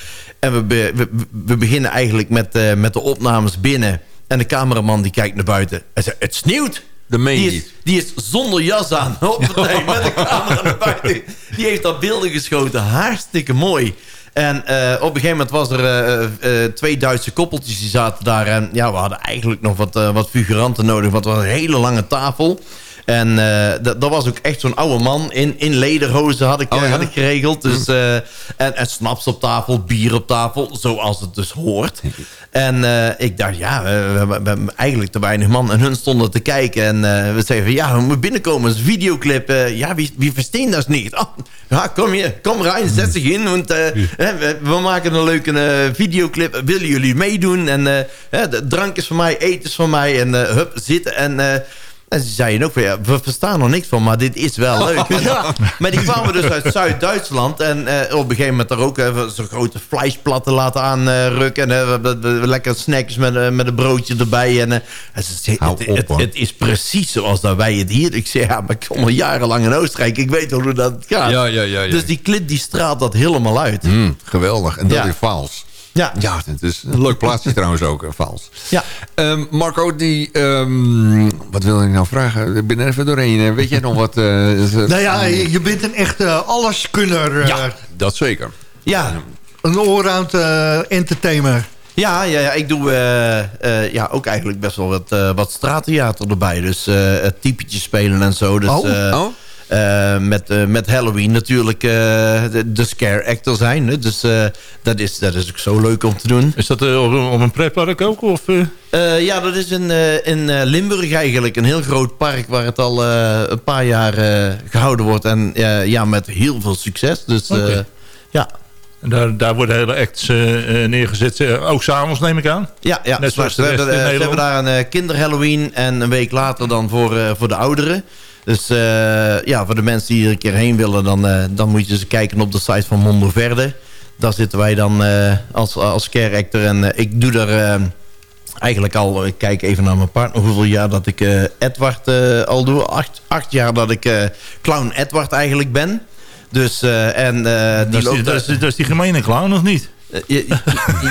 En we, be- we, we beginnen eigenlijk met, eh, met de opnames binnen. En de cameraman die kijkt naar buiten. Hij zegt, het sneeuwt. Je Die is, die is zonder jas aan. Met de camera naar buiten. Die heeft daar beelden geschoten. Hartstikke mooi. En eh, op een gegeven moment was er eh, twee Duitse koppeltjes die zaten daar. En ja, we hadden eigenlijk nog wat, wat figuranten nodig. Want het was een hele lange tafel. En eh, dat, dat was ook echt zo'n oude man. In, in lederhozen had ik, Oh, eh, ja? had ik geregeld. Dus, eh, en, en snaps op tafel, bier op tafel. Zoals het dus hoort. En ik dacht, ja, we, hebben eigenlijk te weinig man. En hun stonden te kijken. En we zeiden van, ja, we moeten binnenkomen. Het is een videoclip. ja, wie, wie versteent dat niet? Oh, ja, kom hier, kom Rijn, zet zich in. Want we, we maken een leuke videoclip. Willen jullie meedoen? En drank is van mij, eten is van mij. En hup, zitten. En... en ze zeiden ook van, ja, we verstaan er niks van, maar dit is wel leuk. Maar die kwamen dus uit Zuid-Duitsland. En eh, op een gegeven moment daar ook even zo'n grote fleisplatten laten aanrukken. En we- we- we- lekker snacks met, eh, met een broodje erbij. En, eh, en ze zei, Hou het, op, het, is precies zoals dat wij het hier... Ik zei, ja, maar ik kom al jarenlang in Oostenrijk. Ik weet hoe dat gaat. Ja. Dus die clip die straalt dat helemaal uit. Mm, geweldig. En dat is Vaals. Ja. Ja, het is een leuk plaatsje trouwens ook, eh, Vaals. Ja. Ehm, Marco, die... ehm, wat wil ik nou vragen? Ik ben er even doorheen. Weet jij nog wat... eh, Nou ja, je bent een echte alleskunner. eh, ja, dat zeker. Ja, Een allround eh, entertainer. Ja, ja, ja ik doe eh, eh, ja, ook eigenlijk best wel wat, eh, wat straattheater erbij. Dus eh het typetjes spelen en zo. Dus, Oh. eh, Oh? Eh, met, eh, met Halloween natuurlijk eh, de, de scare actor zijn. Hè? Dus dat, is, dat is ook zo leuk om te doen. Is dat op, een- op een pretpark ook? Of, ja, dat is in, in Limburg eigenlijk. Een heel groot park waar het al een paar jaar eh, gehouden wordt. En ja, met heel veel succes. Dus ja. En daar, daar worden hele acts neergezet. ook s'avonds neem ik aan. Ja, ja Net zoals we, hebben, daar een uh, kinder-Halloween en een week later dan voor, voor de ouderen. Dus eh, ja, voor de mensen die er een keer heen willen, dan, eh, dan moet je eens kijken op de site van Mondo Verde. Daar zitten wij dan eh, als, als actor. En ik doe daar eigenlijk al, ik kijk even naar mijn partner, hoeveel jaar dat ik Edward al doe. Acht, acht jaar dat ik clown Edward eigenlijk ben. Dus, en die is, die, loopt... dat, is, die- gemene clown, of niet? Eh,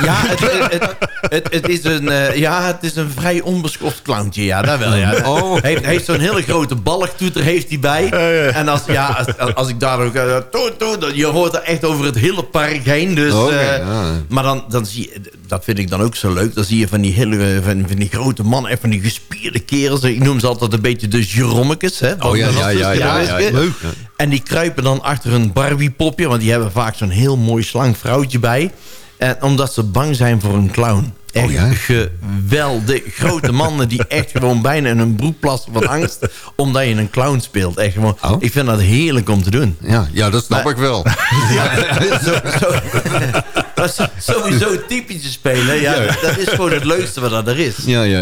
ja, het, het, het, het is een, eh, ja, het is een vrij onbeschoft clowntje. Ja, dat wel. Ja. Oh. Heeft, heeft zo'n hele grote balktoeter heeft hij bij. ja. En als, ja, als, als ik daar ook... dan- je hoort er echt over het hele park heen. Dus, ja. Maar dan, dan zie je... Dat vind ik dan ook zo leuk. Dan zie je van die, hele, van, van die grote mannen... en van die gespierde kerels. Ik noem ze altijd een beetje de Jerommekes. Hè, Oh ja, ja, ja, ja, ja, ja. Leuk. En die kruipen dan achter een Barbie-popje. Want die hebben vaak zo'n heel mooi slank vrouwtje bij. En omdat ze bang zijn voor een clown. Echt Oh ja? geweldig. Grote mannen die echt gewoon bijna in hun broek plassen van angst. Omdat je een clown speelt. Echt gewoon, Oh. Ik vind dat heerlijk om te doen. Ja, ja dat snap Maar- ik wel. zo, zo, maar zo- sowieso typetjes spelen. Ja, Ja. Dat is gewoon het leukste wat dat er is. Ja, ja.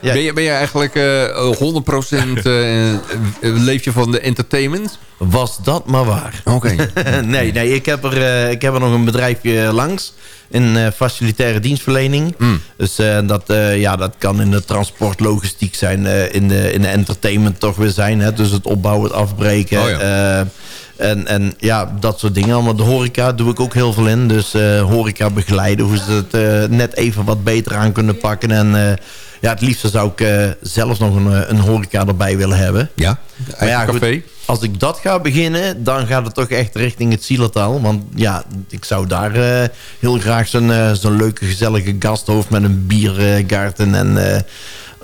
Ja. Ben, je, ben je eigenlijk eh 100% eh, eh, leef je van de entertainment? Was dat maar waar. Oké. nee, nee ik, heb er, eh, ik heb er nog een bedrijfje langs. In eh, facilitaire dienstverlening. Mm. Dus eh, dat, eh, ja, dat kan in de transport, logistiek zijn. eh, in, de, in de entertainment toch weer zijn. Hè? Dus het opbouwen, het afbreken. Oh ja. En, en ja, dat soort dingen allemaal. De horeca doe ik ook heel veel in. Dus eh, horeca begeleiden. Hoe ze het eh, net even wat beter aan kunnen pakken. En eh, ja, het liefste zou ik zelfs nog een, een horeca erbij willen hebben. Ja, Maar ja, goed, café. als ik dat ga beginnen, dan gaat het toch echt richting het Zielertaal. Want ja, ik zou daar heel graag zo'n zo'n leuke, gezellige gasthoofd met een biergarten. en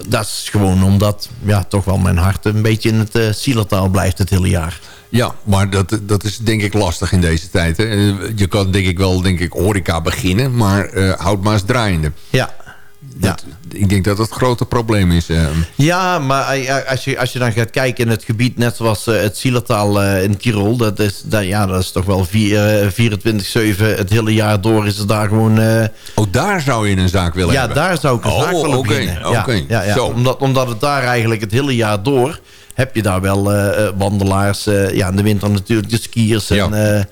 dat is gewoon omdat ja, toch wel mijn hart een beetje in het uh, blijft het hele jaar. Ja, maar dat, dat is denk ik lastig in deze tijd. Hè. Eh, Je kan denk ik wel denk ik horeca beginnen, maar eh houd maar eens draaiende. Ja, Dat, Ik denk dat dat het grote probleem is. eh. Ja, maar als je, als je dan gaat kijken in het gebied... net zoals het Zielertaal eh, in Tirol... Dat is, dat, ja, dat is toch wel vier- eh, 24-7 het hele jaar door... is er daar gewoon... Oh, daar zou je een zaak willen ja, hebben? daar zou ik een Oh, zaak willen oké, beginnen. Ja, oké. ja, ja, Zo. Omdat, omdat het daar eigenlijk het hele jaar door... heb je daar wel eh, eh, wandelaars. eh, ja, in de winter natuurlijk de skiers. En, Ja. eh,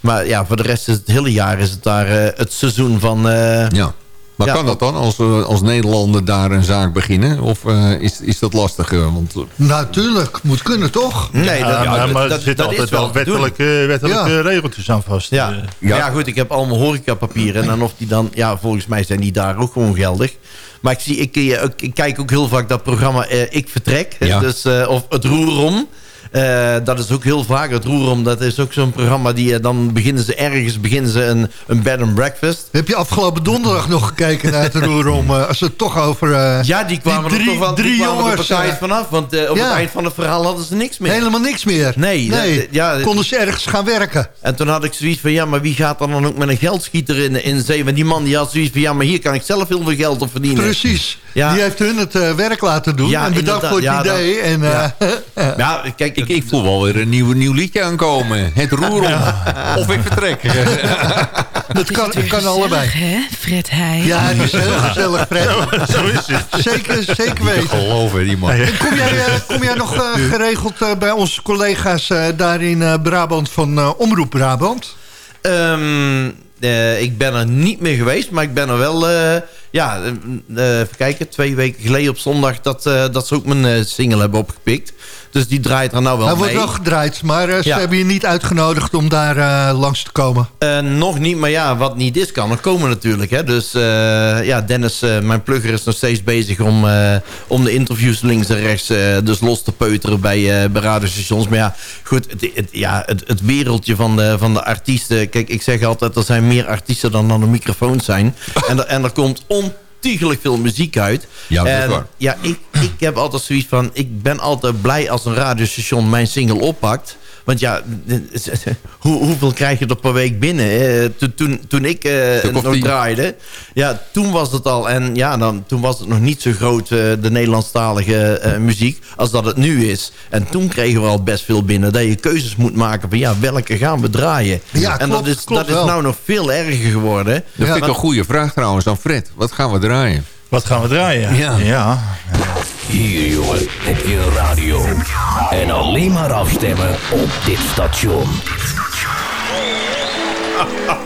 maar ja, voor de rest is het hele jaar is het daar eh, het seizoen van... eh, Ja. Maar Ja, kan dat dan als, we als Nederlander daar een zaak beginnen? Of eh, is, is dat lastig? Want, Natuurlijk, moet kunnen toch? Nee, Ja, dat, maar, dat- maar dat- er zitten altijd wel wettelijke, wettelijke Ja. regeltjes aan vast. Ja. Ja. ja, goed, ik heb allemaal horecapapieren. En dan of die dan, ja, volgens mij zijn die daar ook gewoon geldig. Maar ik, zie, ik, eh, ik, ik kijk ook heel vaak dat programma eh, Ik Vertrek. Ja. Dus, eh, of Het Roer om. Eh, dat is ook heel vaak het roerom. Dat is ook zo'n programma die eh, dan beginnen ze ergens beginnen ze een, een bed and breakfast. Heb je afgelopen donderdag nog gekeken naar het roerom? eh, als het toch over... Ja, die kwamen die er toch wel drie jongens, vanaf. Want op ja. het eind van het verhaal hadden ze niks meer. Helemaal niks meer. Nee, nee. dat- ja, konden ze ergens gaan werken. En toen had ik zoiets van, ja, maar wie gaat dan, dan ook met een geldschieter in, in zee? Want die man die had zoiets van, ja, maar hier kan ik zelf heel veel geld op verdienen. Precies. Ja. Die heeft hun het werk laten doen. Ja, en bedankt voor het idee. en, Ja, kijk, Ik, ik voel wel weer een nieuw, nieuw liedje aankomen. Het roerom. Of ik vertrek. dat kan, kan allebei. gezellig, hè, Fred Heij? Ja, die is heel gezellig, Fred. Zo is het. Zeker, zeker weten. Geloven, die man. En kom, jij, eh, kom jij nog eh, geregeld eh, bij onze collega's eh, daar in eh, Brabant van eh, Omroep Brabant? Ehm, eh, ik ben er niet meer geweest, maar ik ben er wel... ja, eh, eh, even kijken, twee weken geleden op zondag... dat, eh, dat ze ook mijn single hebben opgepikt. Dus die draait er nou wel Hij mee. wordt wel gedraaid, maar ze Ja. hebben je niet uitgenodigd om daar langs te komen. Nog niet, maar ja, wat niet is kan er komen natuurlijk. Hè? Dus ja, Dennis, mijn plugger, is nog steeds bezig om, om de interviews links en rechts dus los te peuteren bij, bij radiostations. Maar ja, goed, het, het, ja, het, het wereldje van de, van de artiesten. Kijk, ik zeg altijd, er zijn meer artiesten dan aan de microfoons zijn. en, er, en er komt ontiegelijk veel muziek uit. Ja, dat is En, waar. Ja, ik, ik heb altijd zoiets van... Ik ben altijd blij als een radiostation mijn single oppakt. Want ja, hoe, hoeveel krijg je er per week binnen? Eh, toen, toen, toen ik eh, nog draaide, ja, toen was het al... En ja, dan, toen was het nog niet zo groot, eh, de Nederlandstalige eh, muziek... als dat het nu is. En toen kregen we al best veel binnen. Dat je keuzes moet maken van, ja, welke gaan we draaien? Ja, en klopt, dat is, klopt dat is nou nog veel erger geworden. Dat vind ik een goede vraag trouwens aan Fred. Wat gaan we draaien? Wat gaan we draaien? Ja. ja. Hier, jongen, heb je radio. En alleen maar afstemmen op dit station.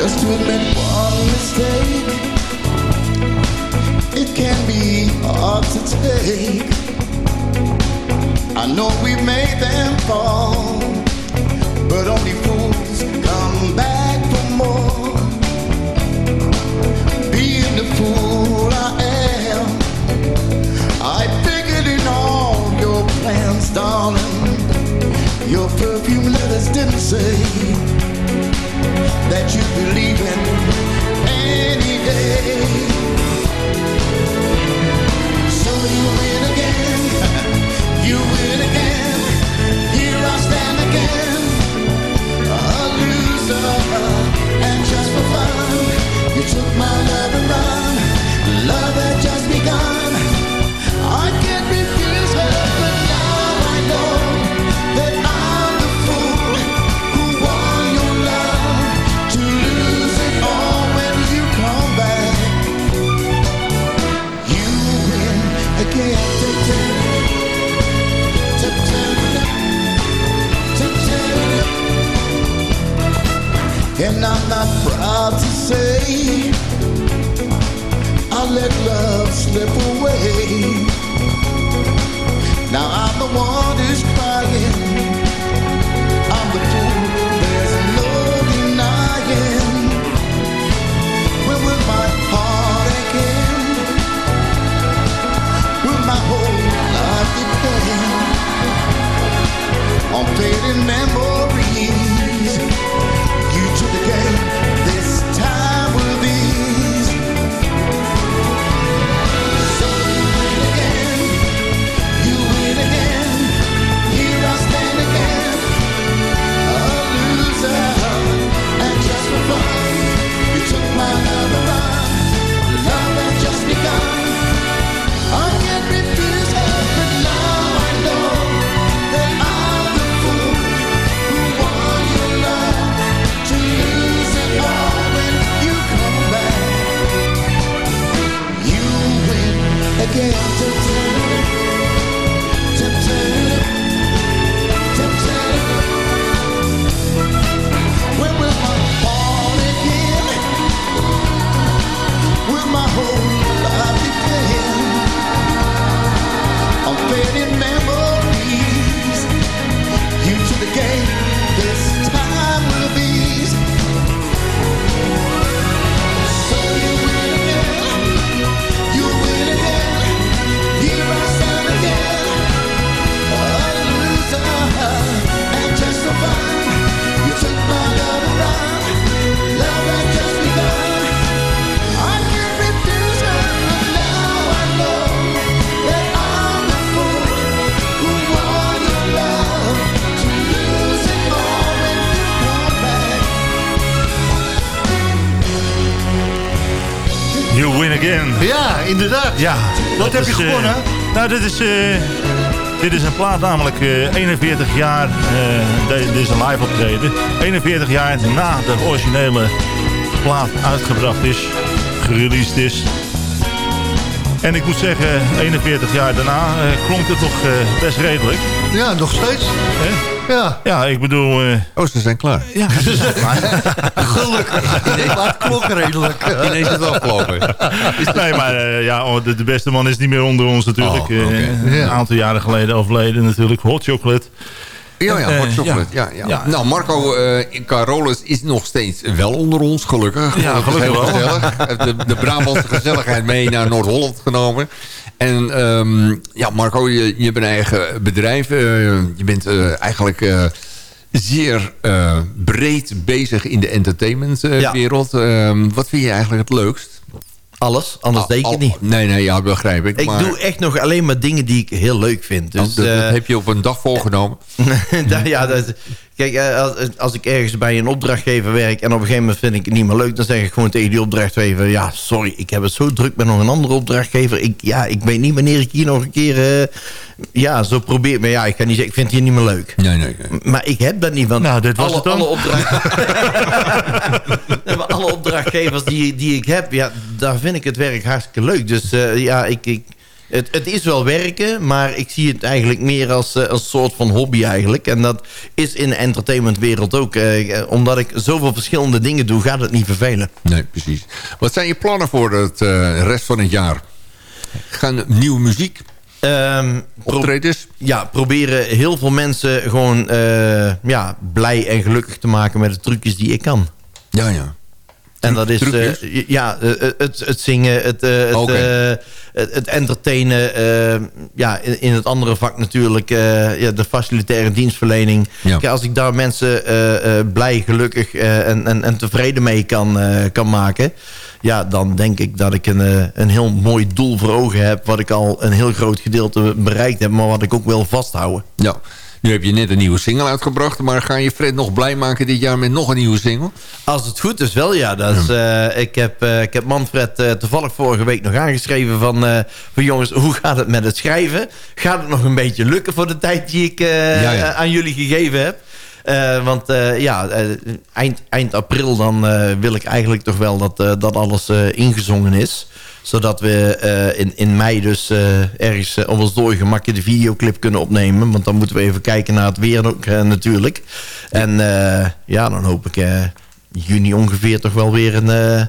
Just to admit one mistake, it can be hard to take. I know we've made them fall, but only fools come back for more. Being the fool I am, I figured in all your plans, darling. Your perfume letters didn't say that you believe in any day. So you win again, you win again. Here I stand again, a loser. And just for fun, you took my And I'm not proud to say I let love slip away. Now I'm the one who's crying. I'm the fool, there's no denying. Where will my heart aching? Will my whole life depend on fading memories? Wat heb je is, eh, gewonnen? nou, dit is, eh, dit is een plaat namelijk eh, 41 jaar. eh, de- dit is een live optreden. 41 jaar na de originele plaat uitgebracht is. Gereleased is. En ik moet zeggen, 41 jaar daarna klonk het toch best redelijk. Ja, nog steeds. Ja. Ja, ik bedoel... eh, Oh, ze zijn klaar. ja, ze zijn klaar. Gelukkig. Laat klok redelijk. Ineens is het afgelopen. Nee, maar eh, ja, oh, de, de beste man is niet meer onder ons natuurlijk. Oh. Eh, Een aantal jaren geleden overleden natuurlijk. Hot Chocolate. Ja, ja, hot chocolate. Ja. Ja, Ja. Nou, Marco uh, Carolus is nog steeds wel onder ons, gelukkig. Ja, Dat is gelukkig heel wel. gezellig. Heeft de, de Brabantse gezelligheid mee naar Noord-Holland genomen. En ehm, ja, Marco, je, je hebt een eigen bedrijf. eh, je bent eh, eigenlijk eh, zeer breed bezig in de entertainmentwereld. Ehm, wat vind je eigenlijk het leukst? Alles, anders deed ik het niet. Nee, nee, ja, begrijp ik. Ik maar, doe echt nog alleen maar dingen die ik heel leuk vind. Dus, Oh, dat, dat heb je op een dag voorgenomen. Ja, dat, kijk, eh, als, als ik ergens bij een opdrachtgever werk... en op een gegeven moment vind ik het niet meer leuk... dan zeg ik gewoon tegen die opdrachtgever... ja, sorry, ik heb het zo druk met nog een andere opdrachtgever. Ik, ja, ik weet niet wanneer ik hier nog een keer... eh, ja, zo probeer... Maar ja, ik ga niet zeggen, ik vind het hier niet meer leuk. Nee, nee. Maar ik heb dat niet, want Nou, dit was alle, het dan. alle, opdracht... Alle opdrachtgevers die, die ik heb... Ja, daar vind ik het werk hartstikke leuk. Dus eh, ja, ik... ik het, het is wel werken, maar ik zie het eigenlijk meer als eh, een soort van hobby eigenlijk. En dat is in de entertainmentwereld ook. eh, eh, omdat ik zoveel verschillende dingen doe, gaat het niet vervelen. Nee, precies. Wat zijn je plannen voor het rest van het jaar? Gaan nieuwe muziek? Pro- Optredens? ja, proberen heel veel mensen gewoon ja, blij en gelukkig te maken met de trucjes die ik kan. Ja, ja. En dat is eh, ja, eh, het, het zingen, het, eh, het, eh, het, het entertainen. eh, ja, in, in het andere vak natuurlijk eh, ja, de facilitaire dienstverlening. Ja. Kijk, als ik daar mensen eh, eh, blij, gelukkig eh, en, en, en tevreden mee kan, eh, kan maken... ja, dan denk ik dat ik een, eh, een heel mooi doel voor ogen heb... wat ik al een heel groot gedeelte bereikt heb... maar wat ik ook wil vasthouden. Ja. Nu heb je net een nieuwe single uitgebracht. Maar ga je Fred nog blij maken dit jaar met nog een nieuwe single? Als het goed is wel, ja. Dat is, eh, ik, heb, eh, ik heb Manfred eh, toevallig vorige week nog aangeschreven van... van jongens, hoe gaat het met het schrijven? Gaat het nog een beetje lukken voor de tijd die ik Ja, ja. aan jullie gegeven heb? Want ja, eind, eind april dan wil ik eigenlijk toch wel dat, dat alles ingezongen is zodat we eh, in, in mei dus eh, ergens eh, op ons dode gemakje de videoclip kunnen opnemen. Want dan moeten we even kijken naar het weer ook natuurlijk. En ja, dan hoop ik juni ongeveer toch wel weer een,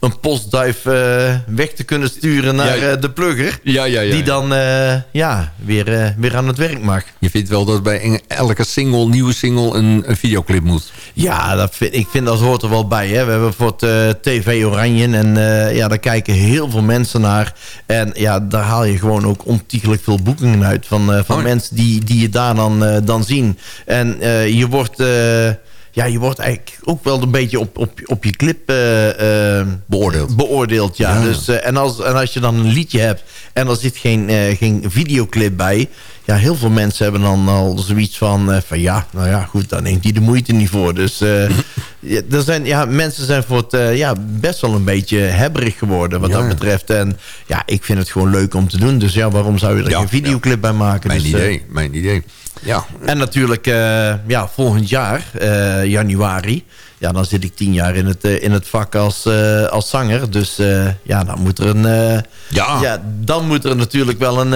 een postduif eh, weg te kunnen sturen naar Ja, eh, de plugger. Ja, ja, ja. Die dan eh, ja, weer, weer aan het werk mag. Je vindt wel dat bij elke single, nieuwe single, een, een videoclip moet. Ja, dat vind, ik vind dat hoort er wel bij. Hè. We hebben voor het TV Oranje en ja, daar kijken heel veel mensen naar. En ja, daar haal je gewoon ook ontiegelijk veel boekingen uit van, van Oh. mensen die, die je daar dan, dan zien. En je wordt... ja, je wordt eigenlijk ook wel een beetje op, op, op je clip eh, eh, Beoordeeld. beoordeeld ja. Ja. Dus, eh, en, als, en als je dan een liedje hebt en er zit geen, geen videoclip bij... ja, heel veel mensen hebben dan al zoiets van... van ja, nou ja, goed, dan neemt hij de moeite niet voor. Dus ja, er zijn, ja, mensen zijn voor het ja, best wel een beetje hebberig geworden wat Ja. dat betreft. En ja, ik vind het gewoon leuk om te doen. Dus ja, waarom zou je er geen videoclip bij maken? Mijn Dus, idee, mijn idee. Ja, en natuurlijk, eh, ja, volgend jaar, eh, januari... Ja, dan zit ik tien jaar in het, eh, in het vak als, eh, als zanger. Dus eh, ja, dan moet er een... Ja. ja, dan moet er natuurlijk wel een,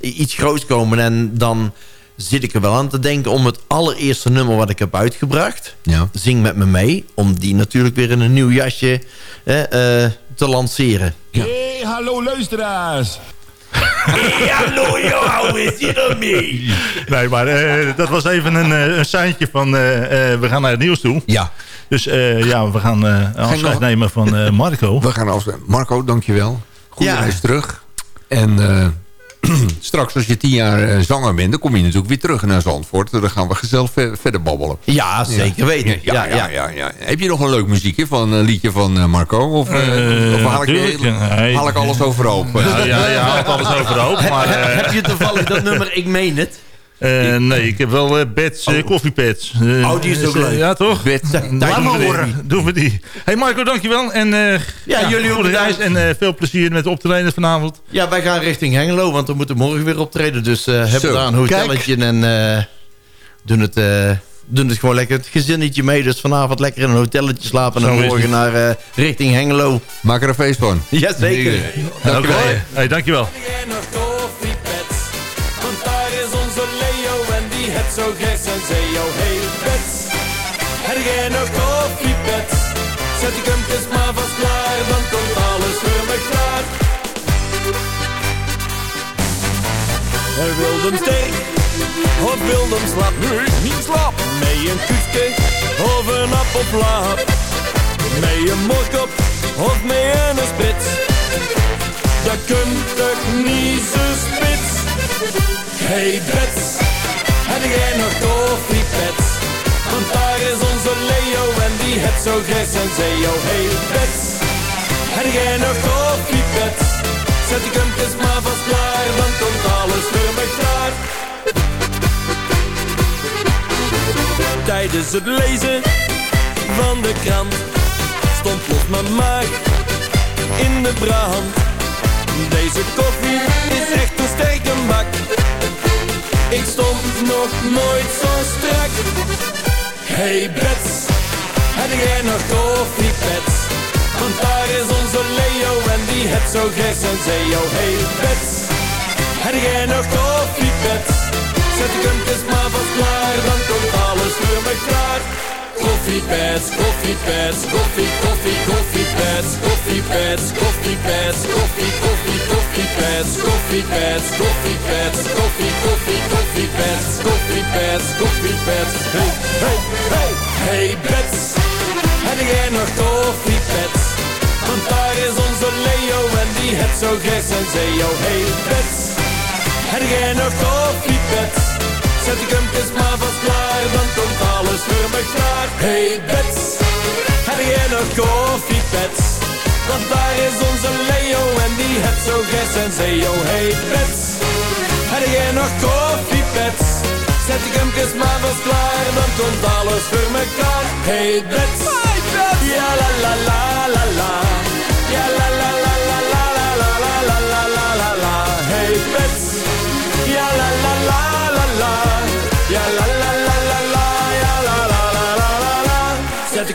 eh, iets groots komen. En dan zit ik er wel aan te denken om het allereerste nummer wat ik heb uitgebracht... Ja. Zing met me mee, om die natuurlijk weer in een nieuw jasje eh, eh, te lanceren. Hey, hallo luisteraars. Hallo, joh, is je er mee? Nee, maar eh, dat was even een, eh, een seintje van... eh, eh, we gaan naar het nieuws toe. ja. Dus eh, ja, we gaan eh afscheid nemen van eh, Marco. We gaan als Marco, dankjewel. Goeie Ja. reis terug. En eh, straks als je tien jaar eh, zanger bent... dan kom je natuurlijk weer terug naar Zandvoort. Dan gaan we gezellig ver- verder babbelen. Ja, zeker weten. Ja, ja, ja, ja, Heb je nog een leuk muziekje van een liedje van eh, Marco? Of, eh, Eh, of haal, ik, tuurlijk, nee. haal ik alles overhoop? Ja, je haalt alles overhoop. Maar, eh, heb je toevallig dat nummer Ik Meen Het? Eh, nee, ik heb wel eh, beds, eh, koffiepads. Eh, Oh, die is ook leuk. Ja, toch? Bed. Laat maar horen. Doen we die. Hey Marco, dankjewel. En eh, Ja, jullie ook reis bedankt. en eh, veel plezier met optreden vanavond. Ja, wij gaan richting Hengelo, want we moeten morgen weer optreden. Dus eh hebben Zo. daar een hotelletje en eh, doen, het, eh, doen het gewoon lekker het gezinnetje mee. Dus vanavond lekker in een hotelletje slapen Zo en morgen naar eh, richting Hengelo. Maak er een feest van. Jazeker. Dankjewel. Hey, dankjewel. En zo graag zijn zeo. Hey pets, heb jij nog koffiepads? Zet die kumpjes maar vast klaar, dan komt alles voor me klaar. Hij wilde hem steek, of wilde hem slap? Nee, niet slap. Mee een kuutje, of een appelflap. Mee een moorkop, of mee een spits. Dat kunt toch niet zo spits? Hey Bets, heb jij nog koffiepets? Want daar is onze Leo en die het zo graag zijn zeo. Hey Bets, heb jij nog koffiepets? Zet die kumpjes maar vast klaar, dan komt alles voor me klaar. Tijdens het lezen van de krant stond los mijn maag in de brand. Deze koffie is echt een sterke bak. Ik stond nog nooit zo strak. Hey Bets, heb jij nog koffiepets? Want daar is onze Leo en die het zo graag zijn zeo. Hey Bets, heb jij nog koffiepets? Zet de kumpjes maar vast klaar, dan komt alles voor me klaar. Koffiepads, koffiepads, koffie, koffie, koffiepads, koffiepads, koffiepads, koffie, koffie, koffiepads, koffiepads, koffiepads, koffie, koffie, koffiepads, koffiepads, koffiepads. Hey, hey, hey, hey, Bets, heb jij nog koffiepads? Want daar is onze Leo en die het zo graag zijn zeo. Hey, Bets, heb jij nog koffiepads? Zet de kumpjes maar vast klaar, dan komt alles voor me klaar. Hey Bets, heb jij nog koffiepads? Want daar is onze Leo en die het zo graag zijn zeo. Hey Bets, heb jij nog koffiepads? Zet de kumpjes maar vast klaar, dan komt alles voor me klaar. Hey Bets, ja la la la la la. Ja la la la la la la la la la la la la la. Hey Bets, ja la la la la la. Ja la la la la la. Ja la la la la la la. Zet de